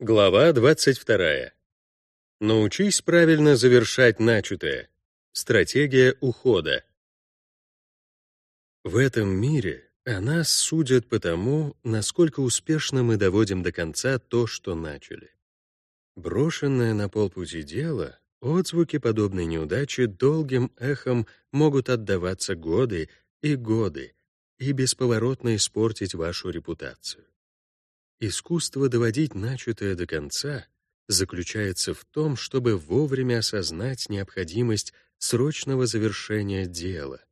Глава 22. Научись правильно завершать начатое. Стратегия ухода. В этом мире о нас судят по тому, насколько успешно мы доводим до конца то, что начали. Брошенное на полпути дело, отзвуки подобной неудачи долгим эхом могут отдаваться годы и годы и бесповоротно испортить вашу репутацию. Искусство доводить начатое до конца заключается в том, чтобы вовремя осознать необходимость срочного завершения дела,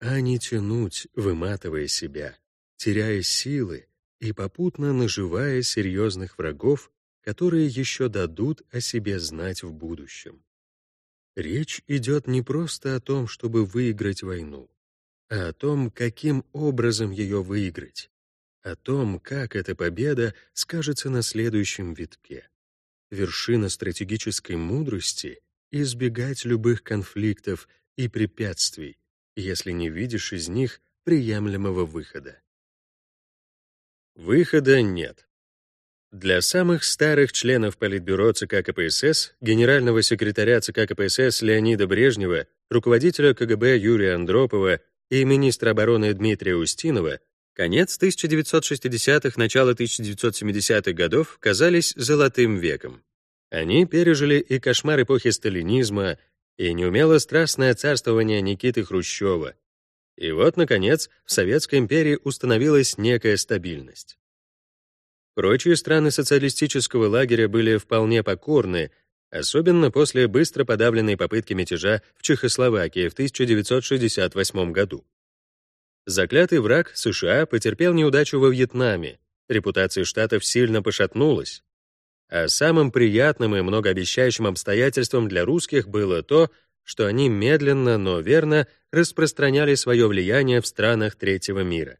а не тянуть, выматывая себя, теряя силы и попутно наживая серьезных врагов, которые еще дадут о себе знать в будущем. Речь идет не просто о том, чтобы выиграть войну, а о том, каким образом ее выиграть, о том, как эта победа скажется на следующем витке. Вершина стратегической мудрости — избегать любых конфликтов и препятствий, если не видишь из них приемлемого выхода. Выхода нет. Для самых старых членов Политбюро ЦК КПСС, генерального секретаря ЦК КПСС Леонида Брежнева, руководителя КГБ Юрия Андропова и министра обороны Дмитрия Устинова Конец 1960-х, начало 1970-х годов казались золотым веком. Они пережили и кошмар эпохи сталинизма, и неумело страстное царствование Никиты Хрущева. И вот, наконец, в Советской империи установилась некая стабильность. Прочие страны социалистического лагеря были вполне покорны, особенно после быстро подавленной попытки мятежа в Чехословакии в 1968 году. Заклятый враг США потерпел неудачу во Вьетнаме, репутация Штатов сильно пошатнулась. А самым приятным и многообещающим обстоятельством для русских было то, что они медленно, но верно распространяли свое влияние в странах третьего мира.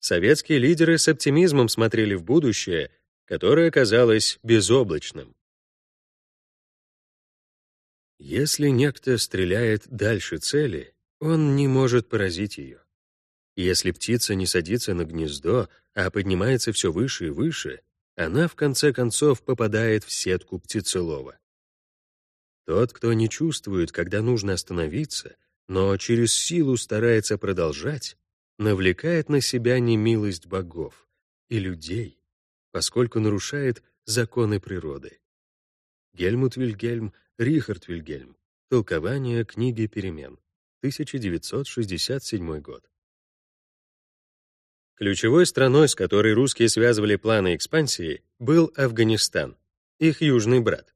Советские лидеры с оптимизмом смотрели в будущее, которое казалось безоблачным. Если некто стреляет дальше цели, он не может поразить ее. Если птица не садится на гнездо, а поднимается все выше и выше, она в конце концов попадает в сетку птицелова. Тот, кто не чувствует, когда нужно остановиться, но через силу старается продолжать, навлекает на себя немилость богов и людей, поскольку нарушает законы природы. Гельмут Вильгельм, Рихард Вильгельм. Толкование книги «Перемен», 1967 год. Ключевой страной, с которой русские связывали планы экспансии, был Афганистан, их южный брат.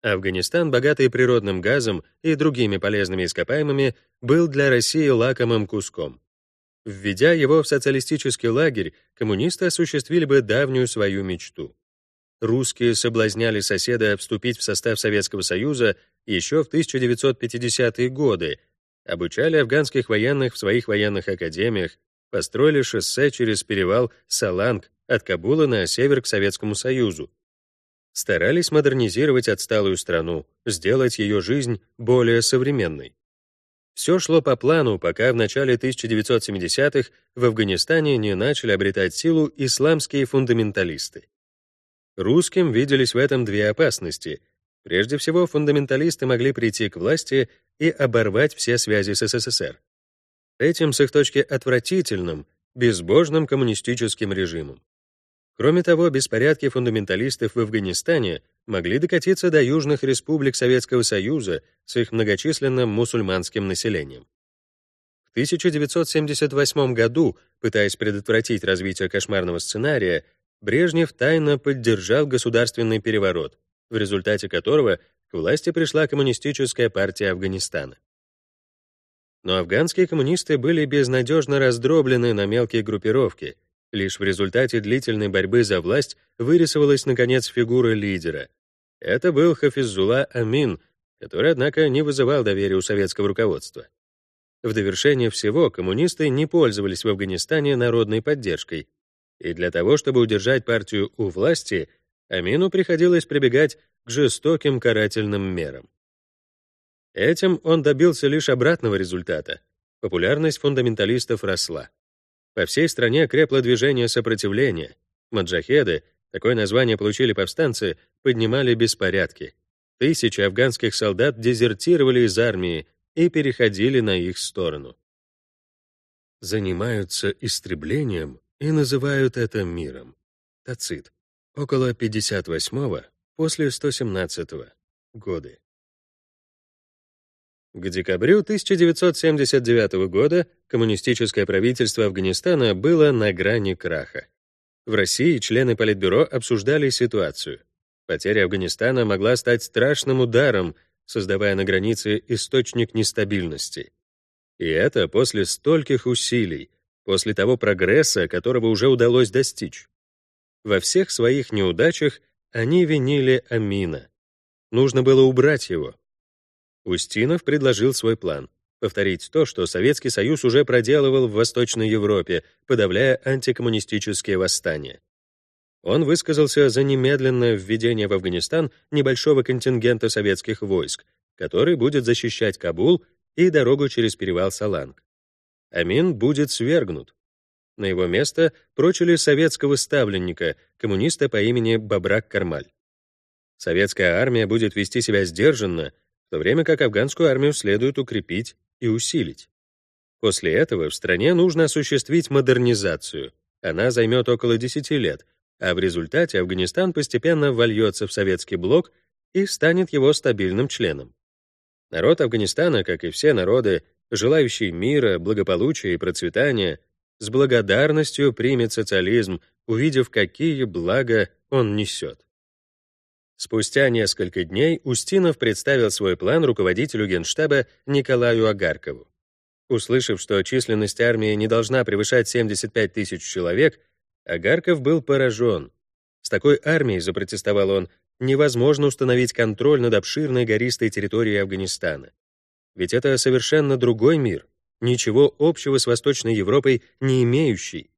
Афганистан, богатый природным газом и другими полезными ископаемыми, был для России лакомым куском. Введя его в социалистический лагерь, коммунисты осуществили бы давнюю свою мечту. Русские соблазняли соседа вступить в состав Советского Союза еще в 1950-е годы, обучали афганских военных в своих военных академиях, построили шоссе через перевал Саланг от Кабула на север к Советскому Союзу. Старались модернизировать отсталую страну, сделать ее жизнь более современной. Все шло по плану, пока в начале 1970-х в Афганистане не начали обретать силу исламские фундаменталисты. Русским виделись в этом две опасности. Прежде всего, фундаменталисты могли прийти к власти и оборвать все связи с СССР этим с их точки отвратительным, безбожным коммунистическим режимом. Кроме того, беспорядки фундаменталистов в Афганистане могли докатиться до южных республик Советского Союза с их многочисленным мусульманским населением. В 1978 году, пытаясь предотвратить развитие кошмарного сценария, Брежнев тайно поддержал государственный переворот, в результате которого к власти пришла Коммунистическая партия Афганистана. Но афганские коммунисты были безнадежно раздроблены на мелкие группировки. Лишь в результате длительной борьбы за власть вырисовалась, наконец, фигура лидера. Это был Хафизулла Амин, который, однако, не вызывал доверия у советского руководства. В довершение всего, коммунисты не пользовались в Афганистане народной поддержкой, и для того, чтобы удержать партию у власти, Амину приходилось прибегать к жестоким карательным мерам. Этим он добился лишь обратного результата. Популярность фундаменталистов росла. По всей стране крепло движение сопротивления. Маджахеды, такое название получили повстанцы, поднимали беспорядки. Тысячи афганских солдат дезертировали из армии и переходили на их сторону. Занимаются истреблением и называют это миром. Тацит. Около 58-го, после 117-го годы. К декабрю 1979 года коммунистическое правительство Афганистана было на грани краха. В России члены Политбюро обсуждали ситуацию. Потеря Афганистана могла стать страшным ударом, создавая на границе источник нестабильности. И это после стольких усилий, после того прогресса, которого уже удалось достичь. Во всех своих неудачах они винили Амина. Нужно было убрать его. Устинов предложил свой план — повторить то, что Советский Союз уже проделывал в Восточной Европе, подавляя антикоммунистические восстания. Он высказался за немедленное введение в Афганистан небольшого контингента советских войск, который будет защищать Кабул и дорогу через перевал Саланг. Амин будет свергнут. На его место прочили советского ставленника, коммуниста по имени Бабрак Кармаль. Советская армия будет вести себя сдержанно, то время как афганскую армию следует укрепить и усилить. После этого в стране нужно осуществить модернизацию. Она займет около 10 лет, а в результате Афганистан постепенно вольется в советский блок и станет его стабильным членом. Народ Афганистана, как и все народы, желающий мира, благополучия и процветания, с благодарностью примет социализм, увидев, какие блага он несет. Спустя несколько дней Устинов представил свой план руководителю Генштаба Николаю Агаркову. Услышав, что численность армии не должна превышать 75 тысяч человек, Агарков был поражен. С такой армией, запротестовал он, невозможно установить контроль над обширной гористой территорией Афганистана. Ведь это совершенно другой мир, ничего общего с Восточной Европой не имеющий.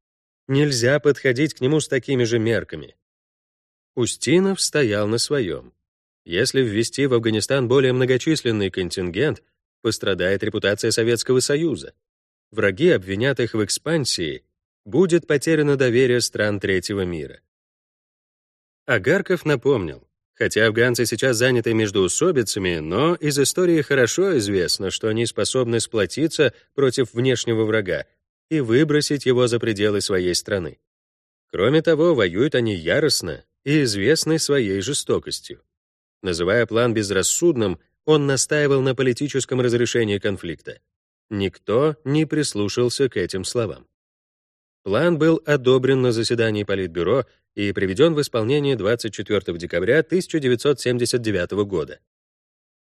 Нельзя подходить к нему с такими же мерками. Устинов стоял на своем. Если ввести в Афганистан более многочисленный контингент, пострадает репутация Советского Союза. Враги обвинят их в экспансии, будет потеряно доверие стран третьего мира. Агарков напомнил, Хотя афганцы сейчас заняты междоусобицами, но из истории хорошо известно, что они способны сплотиться против внешнего врага и выбросить его за пределы своей страны. Кроме того, воюют они яростно и известны своей жестокостью. Называя план безрассудным, он настаивал на политическом разрешении конфликта. Никто не прислушался к этим словам. План был одобрен на заседании Политбюро и приведен в исполнение 24 декабря 1979 года.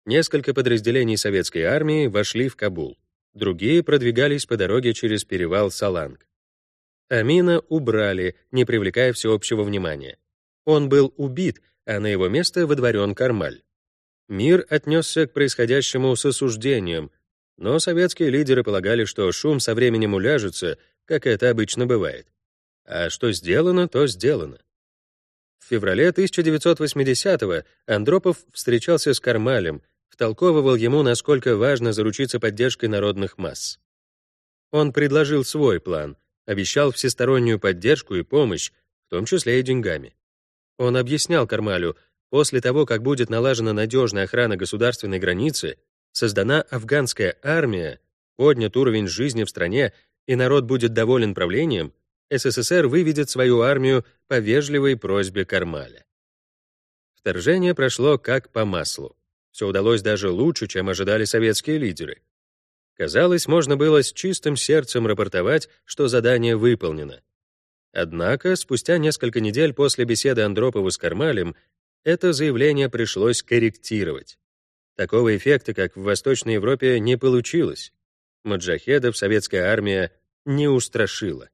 Несколько подразделений советской армии вошли в Кабул, другие продвигались по дороге через перевал Саланг. Амина убрали, не привлекая всеобщего внимания. Он был убит, а на его место выдворен Кармаль. Мир отнесся к происходящему с осуждением, но советские лидеры полагали, что шум со временем уляжется, как это обычно бывает. А что сделано, то сделано. В феврале 1980-го Андропов встречался с Кармалем, втолковывал ему, насколько важно заручиться поддержкой народных масс. Он предложил свой план, обещал всестороннюю поддержку и помощь, в том числе и деньгами. Он объяснял Кармалю, после того, как будет налажена надежная охрана государственной границы, создана афганская армия, поднят уровень жизни в стране, и народ будет доволен правлением, СССР выведет свою армию по вежливой просьбе Кармаля. Вторжение прошло как по маслу. Все удалось даже лучше, чем ожидали советские лидеры. Казалось, можно было с чистым сердцем рапортовать, что задание выполнено. Однако, спустя несколько недель после беседы Андропова с Кармалем, это заявление пришлось корректировать. Такого эффекта, как в Восточной Европе, не получилось. Маджахедов советская армия не устрашила.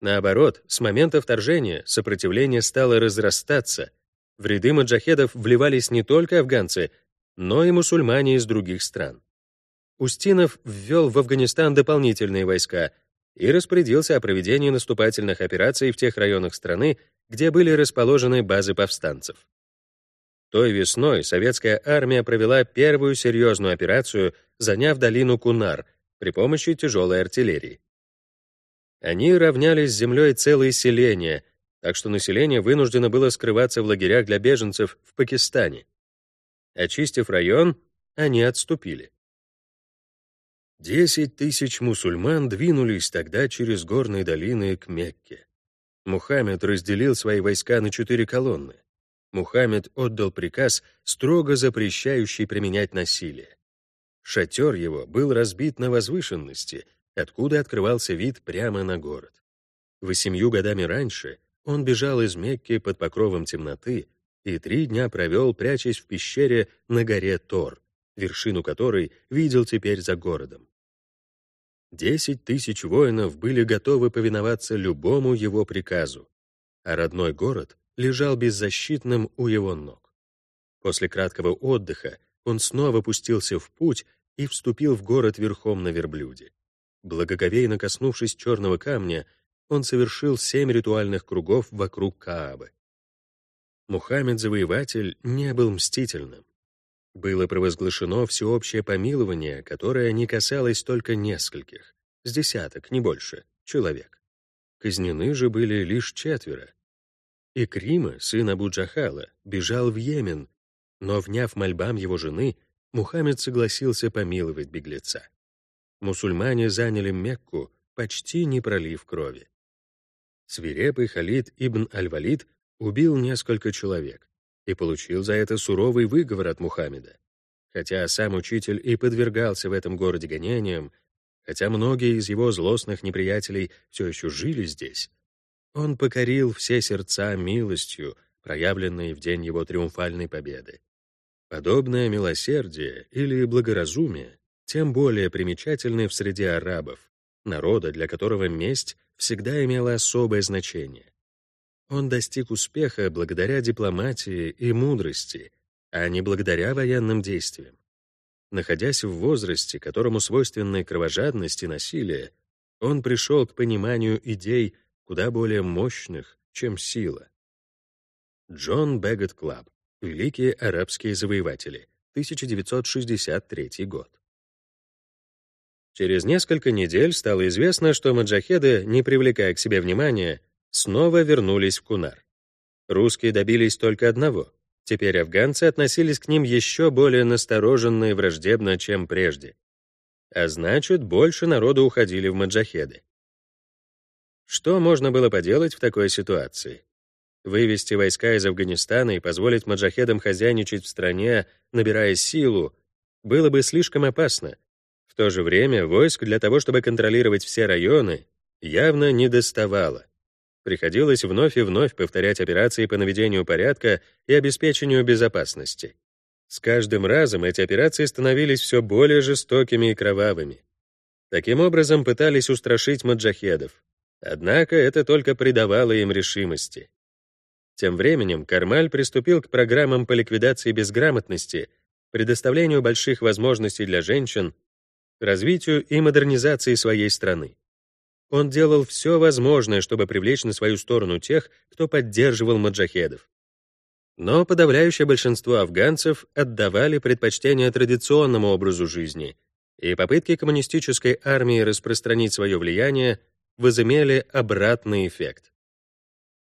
Наоборот, с момента вторжения сопротивление стало разрастаться. В ряды маджахедов вливались не только афганцы, но и мусульмане из других стран. Устинов ввел в Афганистан дополнительные войска и распорядился о проведении наступательных операций в тех районах страны, где были расположены базы повстанцев. Той весной советская армия провела первую серьезную операцию, заняв долину Кунар при помощи тяжелой артиллерии. Они равнялись с землей целые селения, так что население вынуждено было скрываться в лагерях для беженцев в Пакистане. Очистив район, они отступили. Десять тысяч мусульман двинулись тогда через горные долины к Мекке. Мухаммед разделил свои войска на четыре колонны. Мухаммед отдал приказ, строго запрещающий применять насилие. Шатер его был разбит на возвышенности, откуда открывался вид прямо на город. Восемью годами раньше он бежал из Мекки под покровом темноты и три дня провел, прячась в пещере на горе Тор, вершину которой видел теперь за городом. Десять тысяч воинов были готовы повиноваться любому его приказу, а родной город лежал беззащитным у его ног. После краткого отдыха он снова пустился в путь и вступил в город верхом на верблюде. Благоговейно коснувшись черного камня, он совершил семь ритуальных кругов вокруг Каабы. Мухаммед-завоеватель не был мстительным. Было провозглашено всеобщее помилование, которое не касалось только нескольких, с десяток, не больше, человек. Казнены же были лишь четверо. Икрима, сын Абу Джахала, бежал в Йемен, но, вняв мольбам его жены, Мухаммед согласился помиловать беглеца. Мусульмане заняли Мекку, почти не пролив крови. Свирепый Халид ибн Аль-Валид убил несколько человек, и получил за это суровый выговор от Мухаммеда. Хотя сам учитель и подвергался в этом городе гонениям, хотя многие из его злостных неприятелей все еще жили здесь, он покорил все сердца милостью, проявленной в день его триумфальной победы. Подобное милосердие или благоразумие тем более примечательны в среде арабов, народа, для которого месть всегда имела особое значение. Он достиг успеха благодаря дипломатии и мудрости, а не благодаря военным действиям. Находясь в возрасте, которому свойственны кровожадность и насилие, он пришел к пониманию идей куда более мощных, чем сила. Джон Бэгот Глабб. Великие арабские завоеватели. 1963 год. Через несколько недель стало известно, что маджахеды, не привлекая к себе внимания, снова вернулись в Кунар. Русские добились только одного. Теперь афганцы относились к ним еще более настороженно и враждебно, чем прежде. А значит, больше народу уходили в маджахеды. Что можно было поделать в такой ситуации? Вывести войска из Афганистана и позволить маджахедам хозяйничать в стране, набирая силу, было бы слишком опасно. В то же время войск для того, чтобы контролировать все районы, явно не доставало. Приходилось вновь и вновь повторять операции по наведению порядка и обеспечению безопасности. С каждым разом эти операции становились все более жестокими и кровавыми. Таким образом пытались устрашить маджахедов. Однако это только придавало им решимости. Тем временем Кармаль приступил к программам по ликвидации безграмотности, предоставлению больших возможностей для женщин, развитию и модернизации своей страны. Он делал все возможное, чтобы привлечь на свою сторону тех, кто поддерживал маджахедов. Но подавляющее большинство афганцев отдавали предпочтение традиционному образу жизни, и попытки коммунистической армии распространить свое влияние возымели обратный эффект.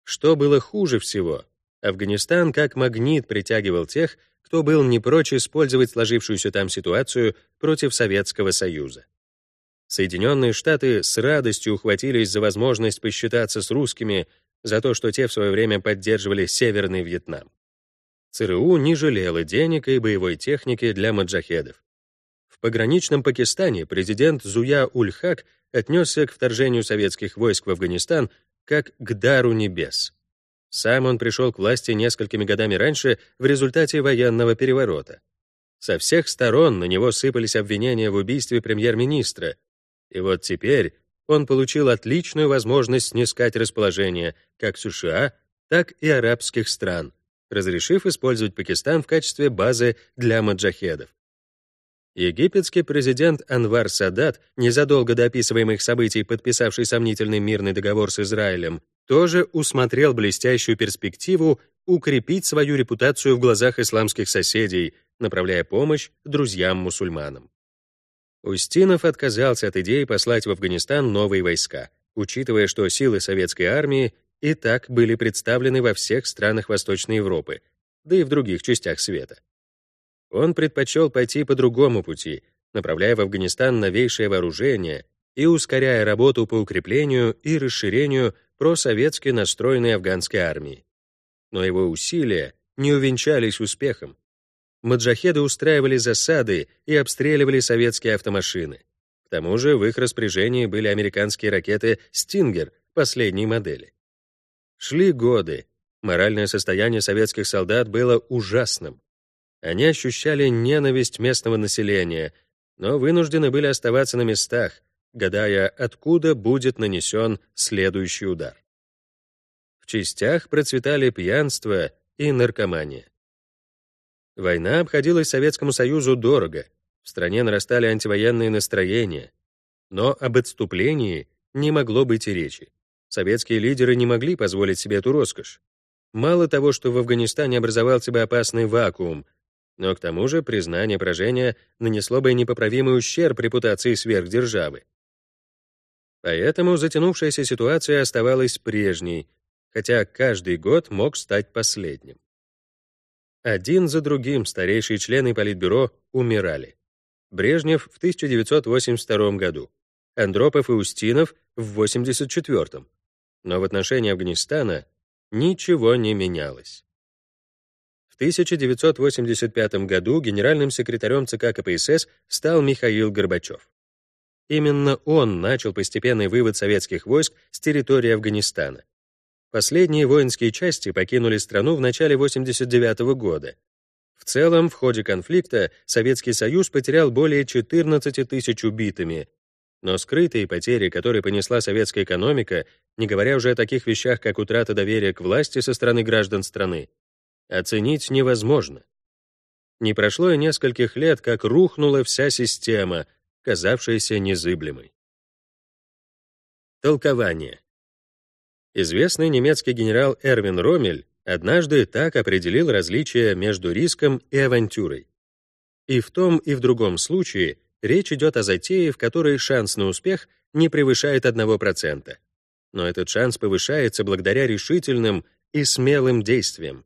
Что было хуже всего, Афганистан как магнит притягивал тех, кто был не прочь использовать сложившуюся там ситуацию против Советского Союза. Соединенные Штаты с радостью ухватились за возможность посчитаться с русскими за то, что те в свое время поддерживали Северный Вьетнам. ЦРУ не жалело денег и боевой техники для маджахедов. В пограничном Пакистане президент Зуя Ульхак отнесся к вторжению советских войск в Афганистан как к дару небес. Сам он пришел к власти несколькими годами раньше в результате военного переворота. Со всех сторон на него сыпались обвинения в убийстве премьер-министра, и вот теперь он получил отличную возможность снискать расположение как США, так и арабских стран, разрешив использовать Пакистан в качестве базы для маджахедов. Египетский президент Анвар Садат, незадолго до описываемых событий подписавший сомнительный мирный договор с Израилем, тоже усмотрел блестящую перспективу укрепить свою репутацию в глазах исламских соседей, направляя помощь друзьям-мусульманам. Устинов отказался от идеи послать в Афганистан новые войска, учитывая, что силы советской армии и так были представлены во всех странах Восточной Европы, да и в других частях света. Он предпочел пойти по другому пути, направляя в Афганистан новейшее вооружение и ускоряя работу по укреплению и расширению просоветски настроенной афганской армии. Но его усилия не увенчались успехом. Маджахеды устраивали засады и обстреливали советские автомашины. К тому же в их распоряжении были американские ракеты «Стингер» последней модели. Шли годы. Моральное состояние советских солдат было ужасным. Они ощущали ненависть местного населения, но вынуждены были оставаться на местах, гадая, откуда будет нанесен следующий удар. В частях процветали пьянство и наркомания. Война обходилась Советскому Союзу дорого, в стране нарастали антивоенные настроения, но об отступлении не могло быть и речи. Советские лидеры не могли позволить себе эту роскошь. Мало того, что в Афганистане образовался бы опасный вакуум, но к тому же признание поражения нанесло бы непоправимый ущерб репутации сверхдержавы. Поэтому затянувшаяся ситуация оставалась прежней, хотя каждый год мог стать последним. Один за другим старейшие члены Политбюро умирали. Брежнев в 1982 году, Андропов и Устинов в 1984 но в отношении Афганистана ничего не менялось. В 1985 году генеральным секретарем ЦК КПСС стал Михаил Горбачев. Именно он начал постепенный вывод советских войск с территории Афганистана. Последние воинские части покинули страну в начале 1989 года. В целом, в ходе конфликта Советский Союз потерял более 14 тысяч убитыми, но скрытые потери, которые понесла советская экономика, не говоря уже о таких вещах, как утрата доверия к власти со стороны граждан страны, оценить невозможно. Не прошло и нескольких лет, как рухнула вся система, казавшаяся незыблемой. Толкование. Известный немецкий генерал Эрвин Роммель однажды так определил различия между риском и авантюрой. И в том, и в другом случае Речь идет о затее, в которой шанс на успех не превышает 1%. Но этот шанс повышается благодаря решительным и смелым действиям.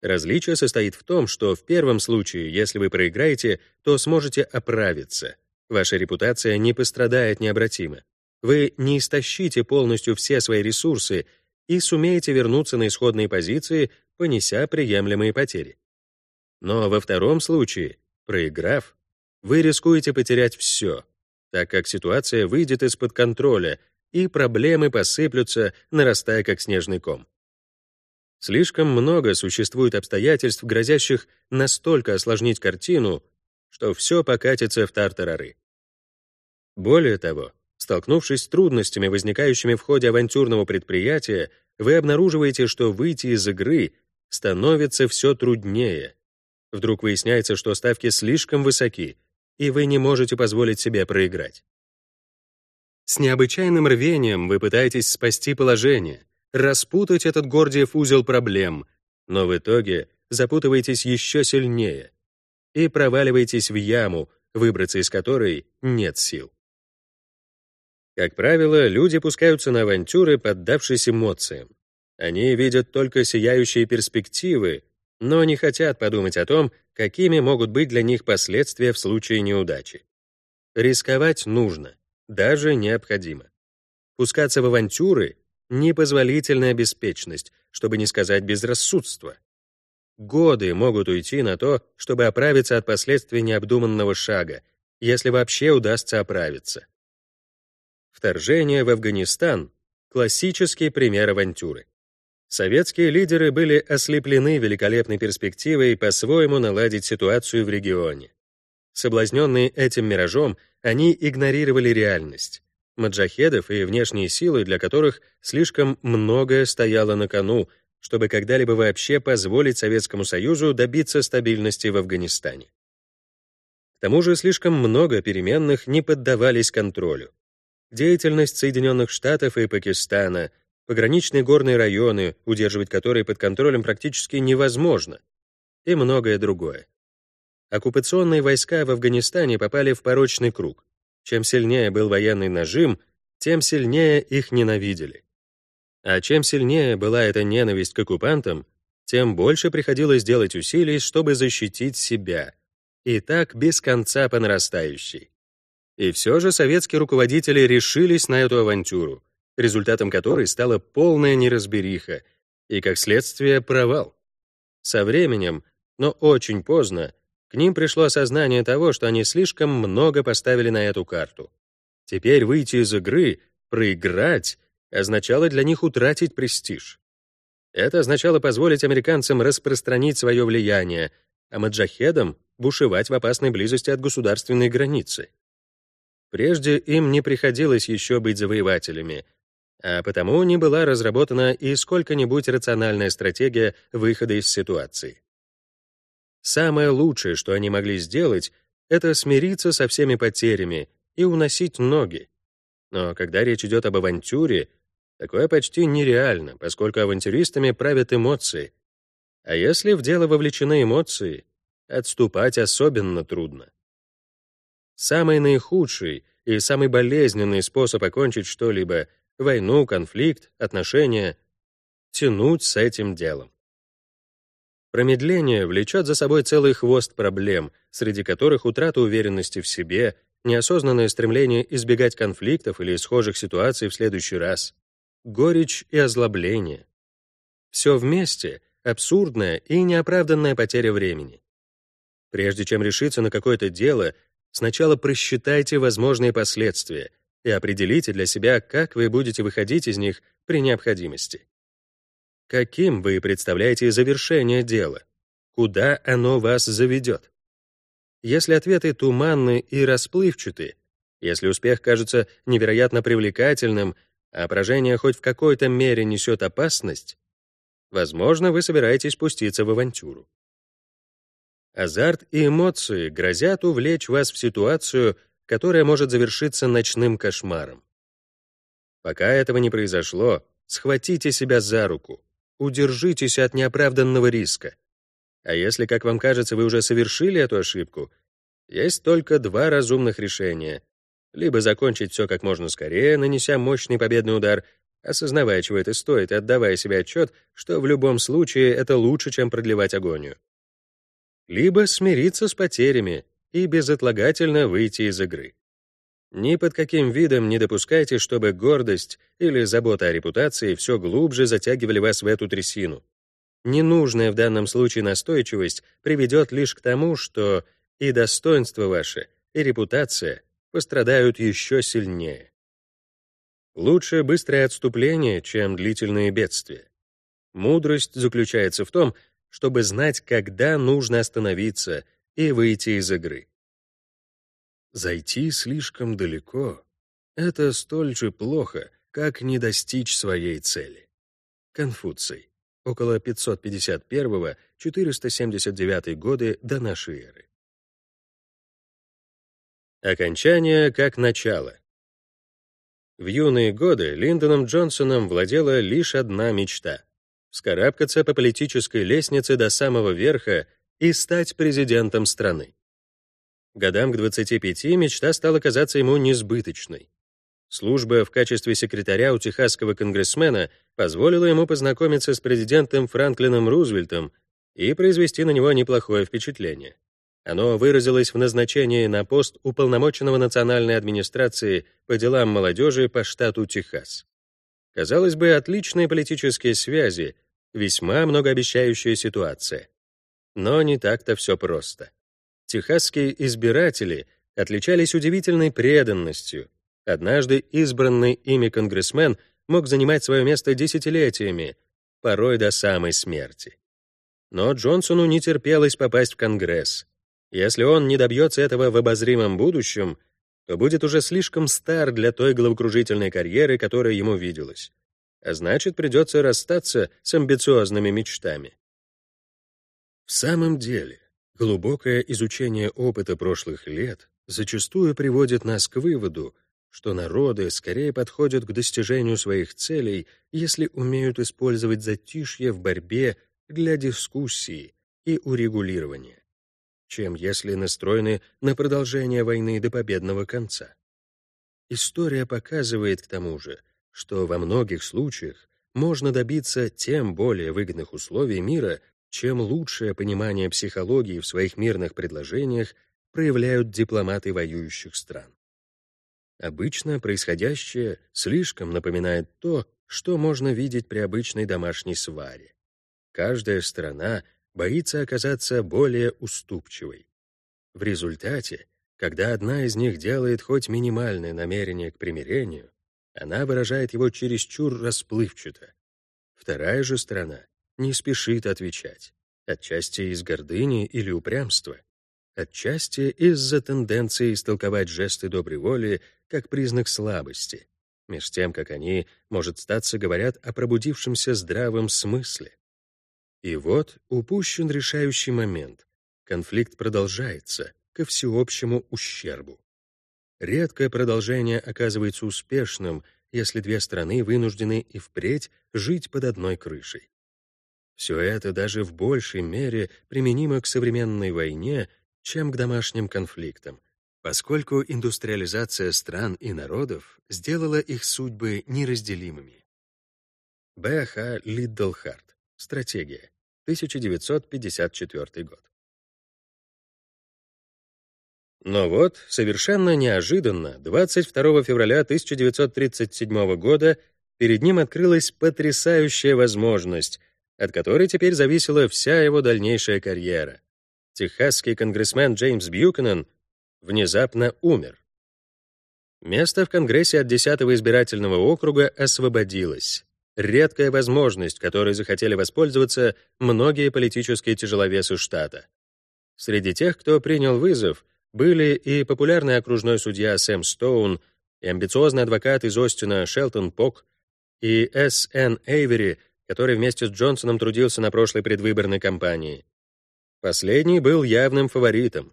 Различие состоит в том, что в первом случае, если вы проиграете, то сможете оправиться. Ваша репутация не пострадает необратимо. Вы не истощите полностью все свои ресурсы и сумеете вернуться на исходные позиции, понеся приемлемые потери. Но во втором случае, проиграв, вы рискуете потерять все, так как ситуация выйдет из-под контроля, и проблемы посыплются, нарастая как снежный ком. Слишком много существует обстоятельств, грозящих настолько осложнить картину, что все покатится в тартарары. Более того, столкнувшись с трудностями, возникающими в ходе авантюрного предприятия, вы обнаруживаете, что выйти из игры становится все труднее. Вдруг выясняется, что ставки слишком высоки, и вы не можете позволить себе проиграть. С необычайным рвением вы пытаетесь спасти положение, распутать этот Гордиев узел проблем, но в итоге запутываетесь еще сильнее и проваливаетесь в яму, выбраться из которой нет сил. Как правило, люди пускаются на авантюры, поддавшись эмоциям. Они видят только сияющие перспективы, но не хотят подумать о том, какими могут быть для них последствия в случае неудачи. Рисковать нужно, даже необходимо. Пускаться в авантюры — непозволительная беспечность, чтобы не сказать безрассудство. Годы могут уйти на то, чтобы оправиться от последствий необдуманного шага, если вообще удастся оправиться. Вторжение в Афганистан — классический пример авантюры. Советские лидеры были ослеплены великолепной перспективой по-своему наладить ситуацию в регионе. Соблазненные этим миражом, они игнорировали реальность. Маджахедов и внешние силы, для которых слишком многое стояло на кону, чтобы когда-либо вообще позволить Советскому Союзу добиться стабильности в Афганистане. К тому же слишком много переменных не поддавались контролю. Деятельность Соединенных Штатов и Пакистана — пограничные горные районы, удерживать которые под контролем практически невозможно, и многое другое. Оккупационные войска в Афганистане попали в порочный круг. Чем сильнее был военный нажим, тем сильнее их ненавидели. А чем сильнее была эта ненависть к оккупантам, тем больше приходилось делать усилий, чтобы защитить себя. И так без конца по нарастающей. И все же советские руководители решились на эту авантюру, результатом которой стала полная неразбериха и, как следствие, провал. Со временем, но очень поздно, к ним пришло осознание того, что они слишком много поставили на эту карту. Теперь выйти из игры, проиграть, означало для них утратить престиж. Это означало позволить американцам распространить свое влияние, а маджахедам бушевать в опасной близости от государственной границы. Прежде им не приходилось еще быть завоевателями, а потому не была разработана и сколько-нибудь рациональная стратегия выхода из ситуации. Самое лучшее, что они могли сделать, это смириться со всеми потерями и уносить ноги. Но когда речь идет об авантюре, такое почти нереально, поскольку авантюристами правят эмоции. А если в дело вовлечены эмоции, отступать особенно трудно. Самый наихудший и самый болезненный способ окончить что-либо — войну, конфликт, отношения — тянуть с этим делом. Промедление влечет за собой целый хвост проблем, среди которых утрата уверенности в себе, неосознанное стремление избегать конфликтов или схожих ситуаций в следующий раз, горечь и озлобление. Все вместе — абсурдная и неоправданная потеря времени. Прежде чем решиться на какое-то дело, Сначала просчитайте возможные последствия и определите для себя, как вы будете выходить из них при необходимости. Каким вы представляете завершение дела? Куда оно вас заведет? Если ответы туманны и расплывчаты, если успех кажется невероятно привлекательным, а поражение хоть в какой-то мере несет опасность, возможно, вы собираетесь спуститься в авантюру. Азарт и эмоции грозят увлечь вас в ситуацию, которая может завершиться ночным кошмаром. Пока этого не произошло, схватите себя за руку, удержитесь от неоправданного риска. А если, как вам кажется, вы уже совершили эту ошибку, есть только два разумных решения. Либо закончить все как можно скорее, нанеся мощный победный удар, осознавая, чего это стоит, и отдавая себе отчет, что в любом случае это лучше, чем продлевать агонию либо смириться с потерями и безотлагательно выйти из игры. Ни под каким видом не допускайте, чтобы гордость или забота о репутации все глубже затягивали вас в эту трясину. Ненужная в данном случае настойчивость приведет лишь к тому, что и достоинство ваше, и репутация пострадают еще сильнее. Лучше быстрое отступление, чем длительные бедствия. Мудрость заключается в том, чтобы знать, когда нужно остановиться и выйти из игры. Зайти слишком далеко — это столь же плохо, как не достичь своей цели. Конфуций. Около 551-479 годы до нашей эры. Окончание как начало. В юные годы Линдоном Джонсоном владела лишь одна мечта вскарабкаться по политической лестнице до самого верха и стать президентом страны. Годам к 25 мечта стала казаться ему несбыточной. Служба в качестве секретаря у техасского конгрессмена позволила ему познакомиться с президентом Франклином Рузвельтом и произвести на него неплохое впечатление. Оно выразилось в назначении на пост уполномоченного национальной администрации по делам молодежи по штату Техас. Казалось бы, отличные политические связи, Весьма многообещающая ситуация. Но не так-то все просто. Техасские избиратели отличались удивительной преданностью. Однажды избранный ими конгрессмен мог занимать свое место десятилетиями, порой до самой смерти. Но Джонсону не терпелось попасть в Конгресс. Если он не добьется этого в обозримом будущем, то будет уже слишком стар для той головокружительной карьеры, которая ему виделась а значит, придется расстаться с амбициозными мечтами. В самом деле, глубокое изучение опыта прошлых лет зачастую приводит нас к выводу, что народы скорее подходят к достижению своих целей, если умеют использовать затишье в борьбе для дискуссии и урегулирования, чем если настроены на продолжение войны до победного конца. История показывает к тому же, что во многих случаях можно добиться тем более выгодных условий мира, чем лучшее понимание психологии в своих мирных предложениях проявляют дипломаты воюющих стран. Обычно происходящее слишком напоминает то, что можно видеть при обычной домашней сваре. Каждая страна боится оказаться более уступчивой. В результате, когда одна из них делает хоть минимальное намерение к примирению, она выражает его чересчур расплывчато. Вторая же сторона не спешит отвечать, отчасти из гордыни или упрямства, отчасти из-за тенденции истолковать жесты доброй воли как признак слабости, меж тем, как они, может статься, говорят о пробудившемся здравом смысле. И вот упущен решающий момент. Конфликт продолжается ко всеобщему ущербу. Редкое продолжение оказывается успешным, если две страны вынуждены и впредь жить под одной крышей. Все это даже в большей мере применимо к современной войне, чем к домашним конфликтам, поскольку индустриализация стран и народов сделала их судьбы неразделимыми. Б.Х. Лиддлхарт. Стратегия. 1954 год. Но вот, совершенно неожиданно, 22 февраля 1937 года перед ним открылась потрясающая возможность, от которой теперь зависела вся его дальнейшая карьера. Техасский конгрессмен Джеймс Бьюкенен внезапно умер. Место в Конгрессе от 10-го избирательного округа освободилось. Редкая возможность, которой захотели воспользоваться многие политические тяжеловесы штата. Среди тех, кто принял вызов, были и популярный окружной судья Сэм Стоун, и амбициозный адвокат из Остина Шелтон Пок, и С. Н. Эйвери, который вместе с Джонсоном трудился на прошлой предвыборной кампании. Последний был явным фаворитом.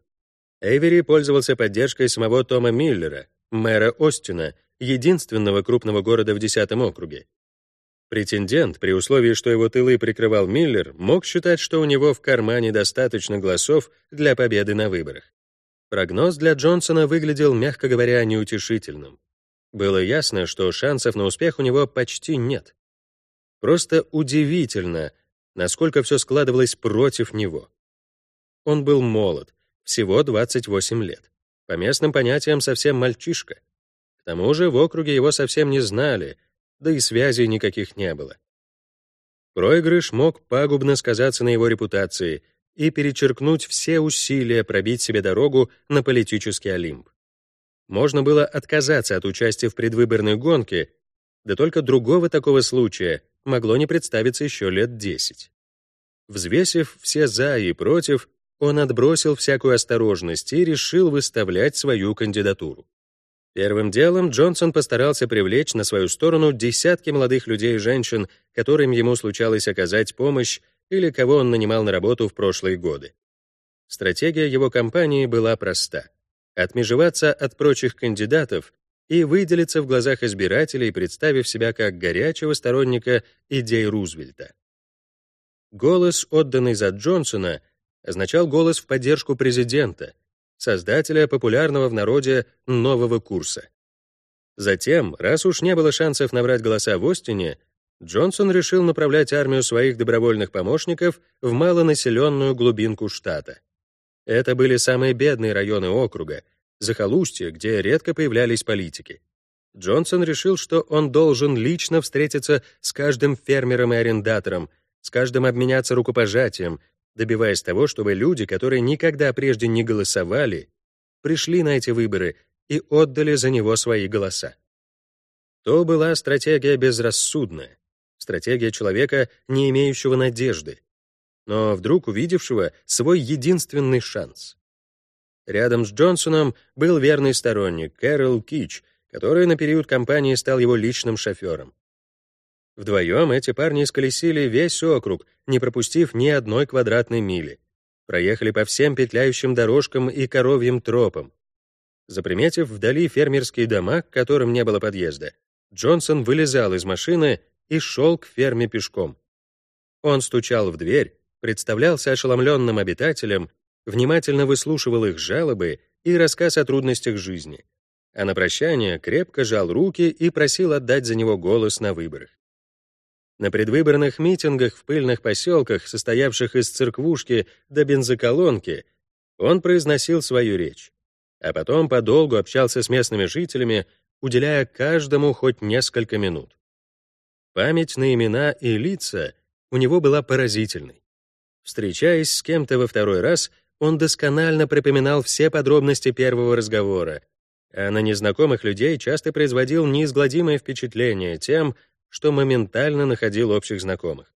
Эйвери пользовался поддержкой самого Тома Миллера, мэра Остина, единственного крупного города в 10 округе. Претендент, при условии, что его тылы прикрывал Миллер, мог считать, что у него в кармане достаточно голосов для победы на выборах. Прогноз для Джонсона выглядел, мягко говоря, неутешительным. Было ясно, что шансов на успех у него почти нет. Просто удивительно, насколько все складывалось против него. Он был молод, всего 28 лет. По местным понятиям совсем мальчишка. К тому же в округе его совсем не знали, да и связей никаких не было. Проигрыш мог пагубно сказаться на его репутации и перечеркнуть все усилия пробить себе дорогу на политический Олимп. Можно было отказаться от участия в предвыборной гонке, да только другого такого случая могло не представиться еще лет 10. Взвесив все «за» и «против», он отбросил всякую осторожность и решил выставлять свою кандидатуру. Первым делом Джонсон постарался привлечь на свою сторону десятки молодых людей и женщин, которым ему случалось оказать помощь или кого он нанимал на работу в прошлые годы. Стратегия его кампании была проста — отмежеваться от прочих кандидатов и выделиться в глазах избирателей, представив себя как горячего сторонника идей Рузвельта. Голос, отданный за Джонсона, означал голос в поддержку президента, создателя популярного в народе нового курса. Затем, раз уж не было шансов набрать голоса в Остине, Джонсон решил направлять армию своих добровольных помощников в малонаселенную глубинку штата. Это были самые бедные районы округа, захолустья, где редко появлялись политики. Джонсон решил, что он должен лично встретиться с каждым фермером и арендатором, с каждым обменяться рукопожатием, добиваясь того, чтобы люди, которые никогда прежде не голосовали, пришли на эти выборы и отдали за него свои голоса. То была стратегия безрассудная, стратегия человека, не имеющего надежды, но вдруг увидевшего свой единственный шанс. Рядом с Джонсоном был верный сторонник Кэрол Кич, который на период кампании стал его личным шофером. Вдвоем эти парни сколесили весь округ, не пропустив ни одной квадратной мили. Проехали по всем петляющим дорожкам и коровьим тропам. Заприметив вдали фермерские дома, к которым не было подъезда, Джонсон вылезал из машины и шел к ферме пешком. Он стучал в дверь, представлялся ошеломленным обитателям, внимательно выслушивал их жалобы и рассказ о трудностях жизни, а на прощание крепко жал руки и просил отдать за него голос на выборах. На предвыборных митингах в пыльных поселках, состоявших из церквушки до бензоколонки, он произносил свою речь, а потом подолгу общался с местными жителями, уделяя каждому хоть несколько минут. Память на имена и лица у него была поразительной. Встречаясь с кем-то во второй раз, он досконально припоминал все подробности первого разговора, а на незнакомых людей часто производил неизгладимое впечатление тем, что моментально находил общих знакомых.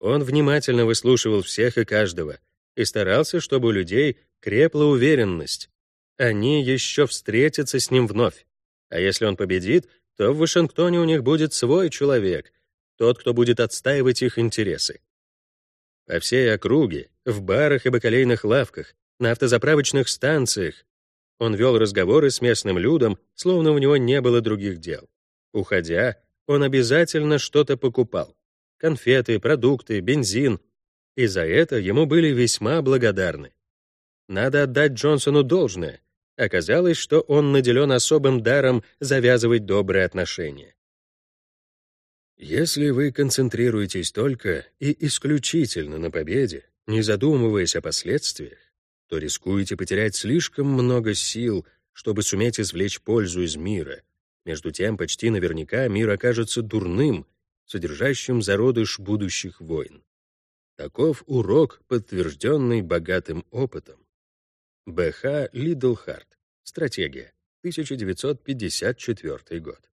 Он внимательно выслушивал всех и каждого и старался, чтобы у людей крепла уверенность. Они еще встретятся с ним вновь. А если он победит, то в Вашингтоне у них будет свой человек, тот, кто будет отстаивать их интересы. По всей округе, в барах и бакалейных лавках, на автозаправочных станциях он вел разговоры с местным людом, словно у него не было других дел. Уходя, он обязательно что-то покупал. Конфеты, продукты, бензин. И за это ему были весьма благодарны. Надо отдать Джонсону должное. Оказалось, что он наделен особым даром завязывать добрые отношения. Если вы концентрируетесь только и исключительно на победе, не задумываясь о последствиях, то рискуете потерять слишком много сил, чтобы суметь извлечь пользу из мира. Между тем, почти наверняка мир окажется дурным, содержащим зародыш будущих войн. Таков урок, подтвержденный богатым опытом. Б.Х. Лидлхарт. Стратегия. 1954 год.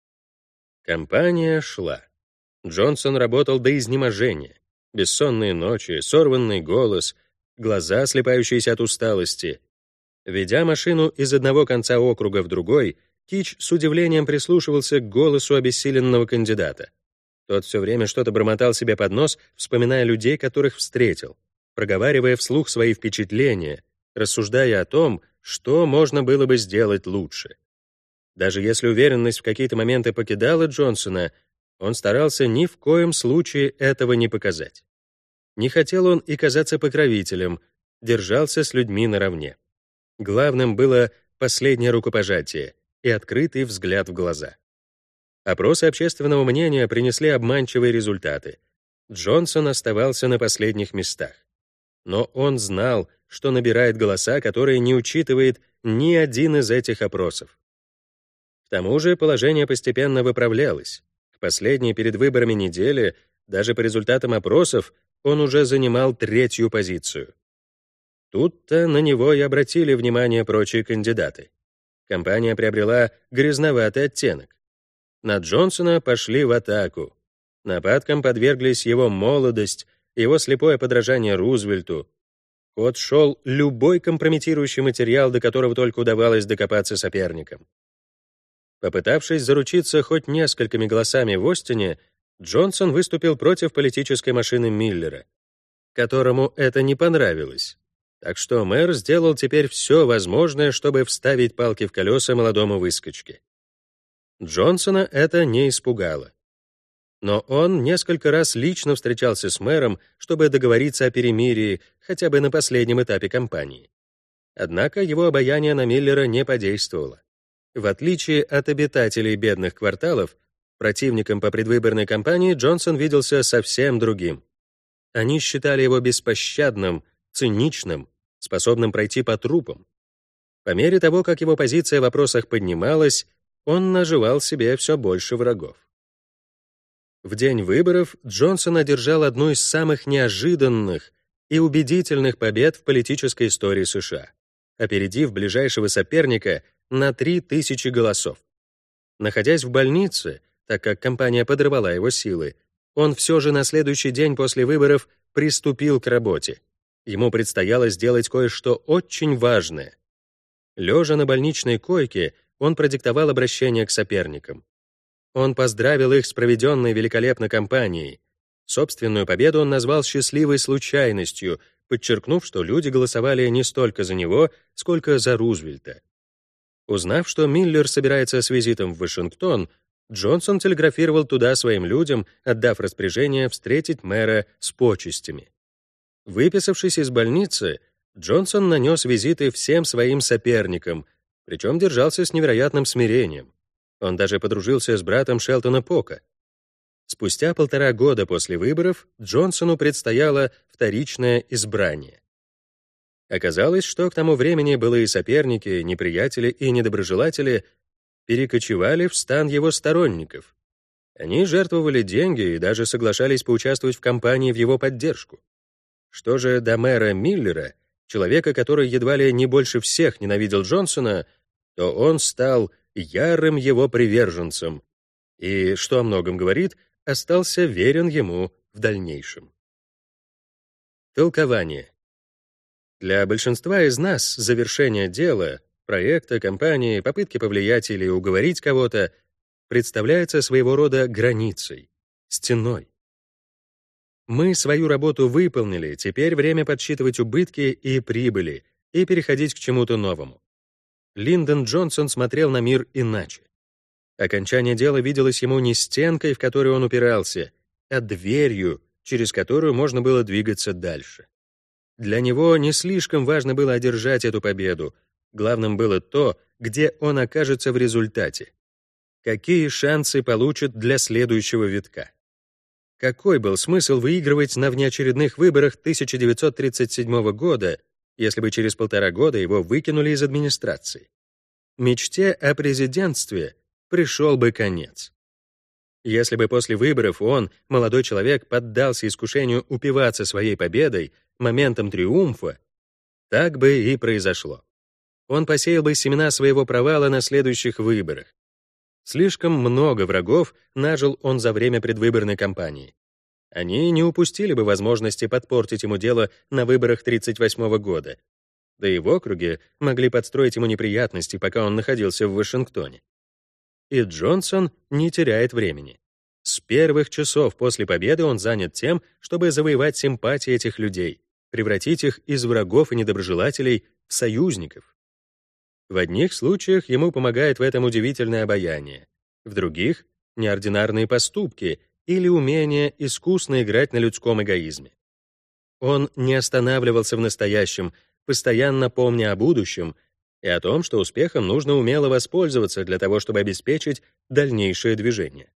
Компания шла. Джонсон работал до изнеможения. Бессонные ночи, сорванный голос, глаза, слепающиеся от усталости. Ведя машину из одного конца округа в другой, Кич с удивлением прислушивался к голосу обессиленного кандидата. Тот все время что-то бормотал себе под нос, вспоминая людей, которых встретил, проговаривая вслух свои впечатления, рассуждая о том, что можно было бы сделать лучше. Даже если уверенность в какие-то моменты покидала Джонсона, он старался ни в коем случае этого не показать. Не хотел он и казаться покровителем, держался с людьми наравне. Главным было последнее рукопожатие и открытый взгляд в глаза. Опросы общественного мнения принесли обманчивые результаты. Джонсон оставался на последних местах. Но он знал, что набирает голоса, которые не учитывает ни один из этих опросов. К тому же положение постепенно выправлялось. К последней перед выборами недели, даже по результатам опросов, он уже занимал третью позицию. Тут-то на него и обратили внимание прочие кандидаты. Компания приобрела грязноватый оттенок. На Джонсона пошли в атаку. Нападкам подверглись его молодость, его слепое подражание Рузвельту, ход шел любой компрометирующий материал, до которого только удавалось докопаться соперникам. Попытавшись заручиться хоть несколькими голосами в Остине, Джонсон выступил против политической машины Миллера, которому это не понравилось. Так что мэр сделал теперь все возможное, чтобы вставить палки в колеса молодому выскочке. Джонсона это не испугало. Но он несколько раз лично встречался с мэром, чтобы договориться о перемирии хотя бы на последнем этапе кампании. Однако его обаяние на Миллера не подействовало. В отличие от обитателей бедных кварталов, противником по предвыборной кампании Джонсон виделся совсем другим. Они считали его беспощадным, циничным, способным пройти по трупам. По мере того, как его позиция в вопросах поднималась, он наживал себе все больше врагов. В день выборов Джонсон одержал одну из самых неожиданных и убедительных побед в политической истории США, опередив ближайшего соперника на 3000 голосов. Находясь в больнице, так как компания подрывала его силы, он все же на следующий день после выборов приступил к работе. Ему предстояло сделать кое-что очень важное. Лежа на больничной койке, он продиктовал обращение к соперникам. Он поздравил их с проведенной великолепной кампанией. Собственную победу он назвал счастливой случайностью, подчеркнув, что люди голосовали не столько за него, сколько за Рузвельта. Узнав, что Миллер собирается с визитом в Вашингтон, Джонсон телеграфировал туда своим людям, отдав распоряжение встретить мэра с почестями. Выписавшись из больницы, Джонсон нанес визиты всем своим соперникам, причем держался с невероятным смирением. Он даже подружился с братом Шелтона Пока. Спустя полтора года после выборов Джонсону предстояло вторичное избрание. Оказалось, что к тому времени былые соперники, неприятели и недоброжелатели перекочевали в стан его сторонников. Они жертвовали деньги и даже соглашались поучаствовать в кампании в его поддержку. Что же до мэра Миллера, человека, который едва ли не больше всех ненавидел Джонсона, то он стал ярым его приверженцем и, что о многом говорит, остался верен ему в дальнейшем. Толкование. Для большинства из нас завершение дела, проекта, кампании, попытки повлиять или уговорить кого-то представляется своего рода границей, стеной. Мы свою работу выполнили, теперь время подсчитывать убытки и прибыли и переходить к чему-то новому. Линдон Джонсон смотрел на мир иначе. Окончание дела виделось ему не стенкой, в которую он упирался, а дверью, через которую можно было двигаться дальше. Для него не слишком важно было одержать эту победу, главным было то, где он окажется в результате. Какие шансы получит для следующего витка? Какой был смысл выигрывать на внеочередных выборах 1937 года, если бы через полтора года его выкинули из администрации? Мечте о президентстве пришел бы конец. Если бы после выборов он, молодой человек, поддался искушению упиваться своей победой, моментом триумфа, так бы и произошло. Он посеял бы семена своего провала на следующих выборах. Слишком много врагов нажил он за время предвыборной кампании. Они не упустили бы возможности подпортить ему дело на выборах 1938 года. Да и в округе могли подстроить ему неприятности, пока он находился в Вашингтоне. И Джонсон не теряет времени. С первых часов после победы он занят тем, чтобы завоевать симпатии этих людей, превратить их из врагов и недоброжелателей в союзников. В одних случаях ему помогает в этом удивительное обаяние, в других — неординарные поступки или умение искусно играть на людском эгоизме. Он не останавливался в настоящем, постоянно помня о будущем и о том, что успехом нужно умело воспользоваться для того, чтобы обеспечить дальнейшее движение.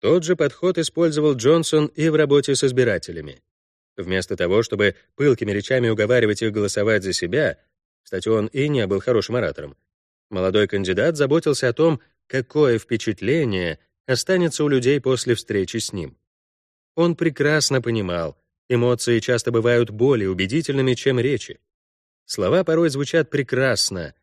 Тот же подход использовал Джонсон и в работе с избирателями. Вместо того, чтобы пылкими речами уговаривать их голосовать за себя, кстати, он и не был хорошим оратором, молодой кандидат заботился о том, какое впечатление останется у людей после встречи с ним. Он прекрасно понимал, эмоции часто бывают более убедительными, чем речи. Слова порой звучат прекрасно,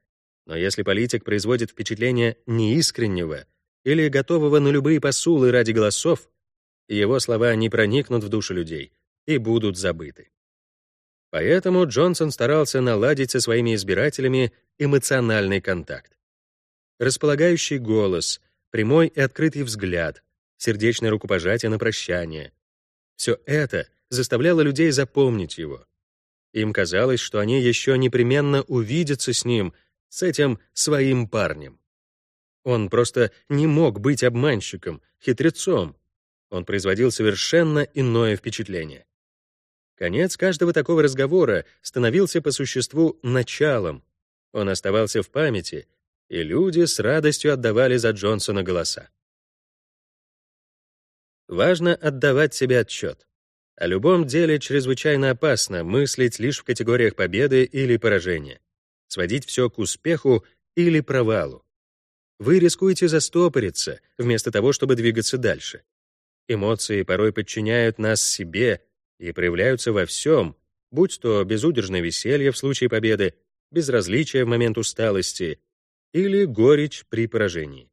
но если политик производит впечатление неискреннего или готового на любые посулы ради голосов, его слова не проникнут в души людей и будут забыты. Поэтому Джонсон старался наладить со своими избирателями эмоциональный контакт. Располагающий голос, прямой и открытый взгляд, сердечное рукопожатие на прощание. Все это заставляло людей запомнить его. Им казалось, что они еще непременно увидятся с ним, с этим своим парнем. Он просто не мог быть обманщиком, хитрецом. Он производил совершенно иное впечатление. Конец каждого такого разговора становился по существу началом. Он оставался в памяти, и люди с радостью отдавали за Джонсона голоса. Важно отдавать себе отчет. О любом деле чрезвычайно опасно мыслить лишь в категориях победы или поражения, сводить все к успеху или провалу. Вы рискуете застопориться, вместо того, чтобы двигаться дальше. Эмоции порой подчиняют нас себе и проявляются во всем, будь то безудержное веселье в случае победы, безразличие в момент усталости или горечь при поражении.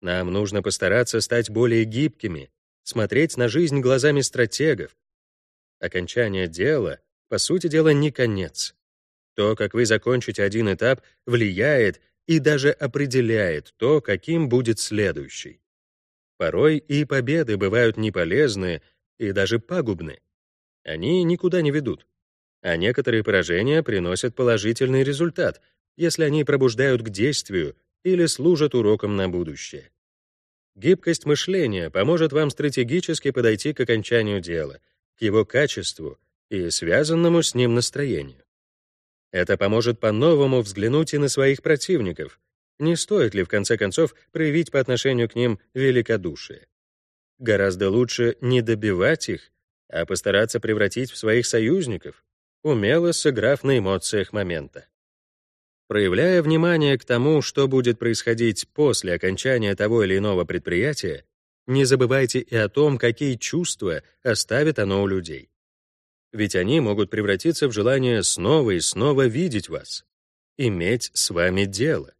Нам нужно постараться стать более гибкими, смотреть на жизнь глазами стратегов. Окончание дела, по сути дела, не конец. То, как вы закончите один этап, влияет и даже определяет то, каким будет следующий. Порой и победы бывают неполезны и даже пагубны. Они никуда не ведут. А некоторые поражения приносят положительный результат, если они пробуждают к действию или служат уроком на будущее. Гибкость мышления поможет вам стратегически подойти к окончанию дела, к его качеству и связанному с ним настроению. Это поможет по-новому взглянуть и на своих противников. Не стоит ли, в конце концов, проявить по отношению к ним великодушие? гораздо лучше не добивать их, а постараться превратить в своих союзников, умело сыграв на эмоциях момента. Проявляя внимание к тому, что будет происходить после окончания того или иного предприятия, не забывайте и о том, какие чувства оставит оно у людей. Ведь они могут превратиться в желание снова и снова видеть вас, иметь с вами дело.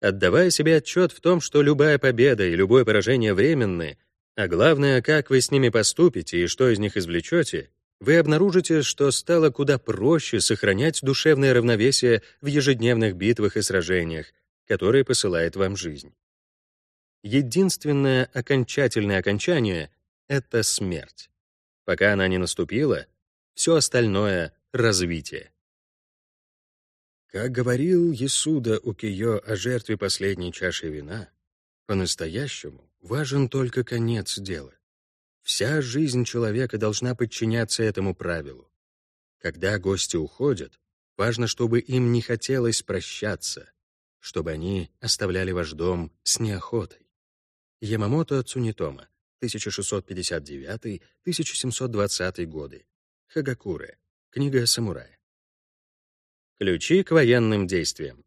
Отдавая себе отчет в том, что любая победа и любое поражение временны, а главное, как вы с ними поступите и что из них извлечете, вы обнаружите, что стало куда проще сохранять душевное равновесие в ежедневных битвах и сражениях, которые посылает вам жизнь. Единственное окончательное окончание — это смерть. Пока она не наступила, все остальное — развитие. Как говорил Есуда Укиё о жертве последней чаши вина, по-настоящему важен только конец дела. Вся жизнь человека должна подчиняться этому правилу. Когда гости уходят, важно, чтобы им не хотелось прощаться, чтобы они оставляли ваш дом с неохотой. Ямамото Цунитома, 1659-1720 годы. Хагакуре. Книга самурая. Ключи к военным действиям.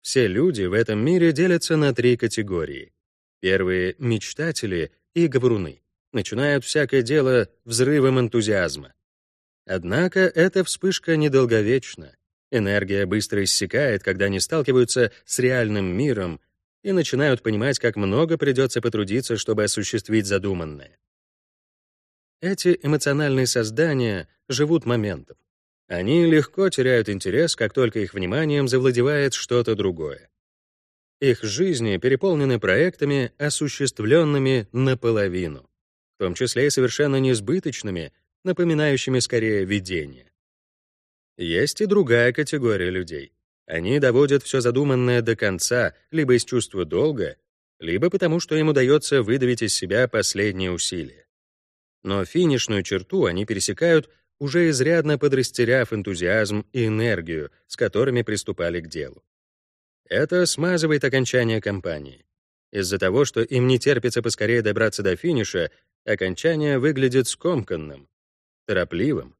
Все люди в этом мире делятся на три категории. Первые — мечтатели и говоруны. Начинают всякое дело взрывом энтузиазма. Однако эта вспышка недолговечна. Энергия быстро иссякает, когда они сталкиваются с реальным миром и начинают понимать, как много придется потрудиться, чтобы осуществить задуманное. Эти эмоциональные создания живут моментом. Они легко теряют интерес, как только их вниманием завладевает что-то другое. Их жизни переполнены проектами, осуществленными наполовину, в том числе и совершенно несбыточными, напоминающими скорее видение. Есть и другая категория людей. Они доводят все задуманное до конца, либо из чувства долга, либо потому, что им удается выдавить из себя последние усилия. Но финишную черту они пересекают уже изрядно подрастеряв энтузиазм и энергию, с которыми приступали к делу. Это смазывает окончание кампании. Из-за того, что им не терпится поскорее добраться до финиша, окончание выглядит скомканным, торопливым.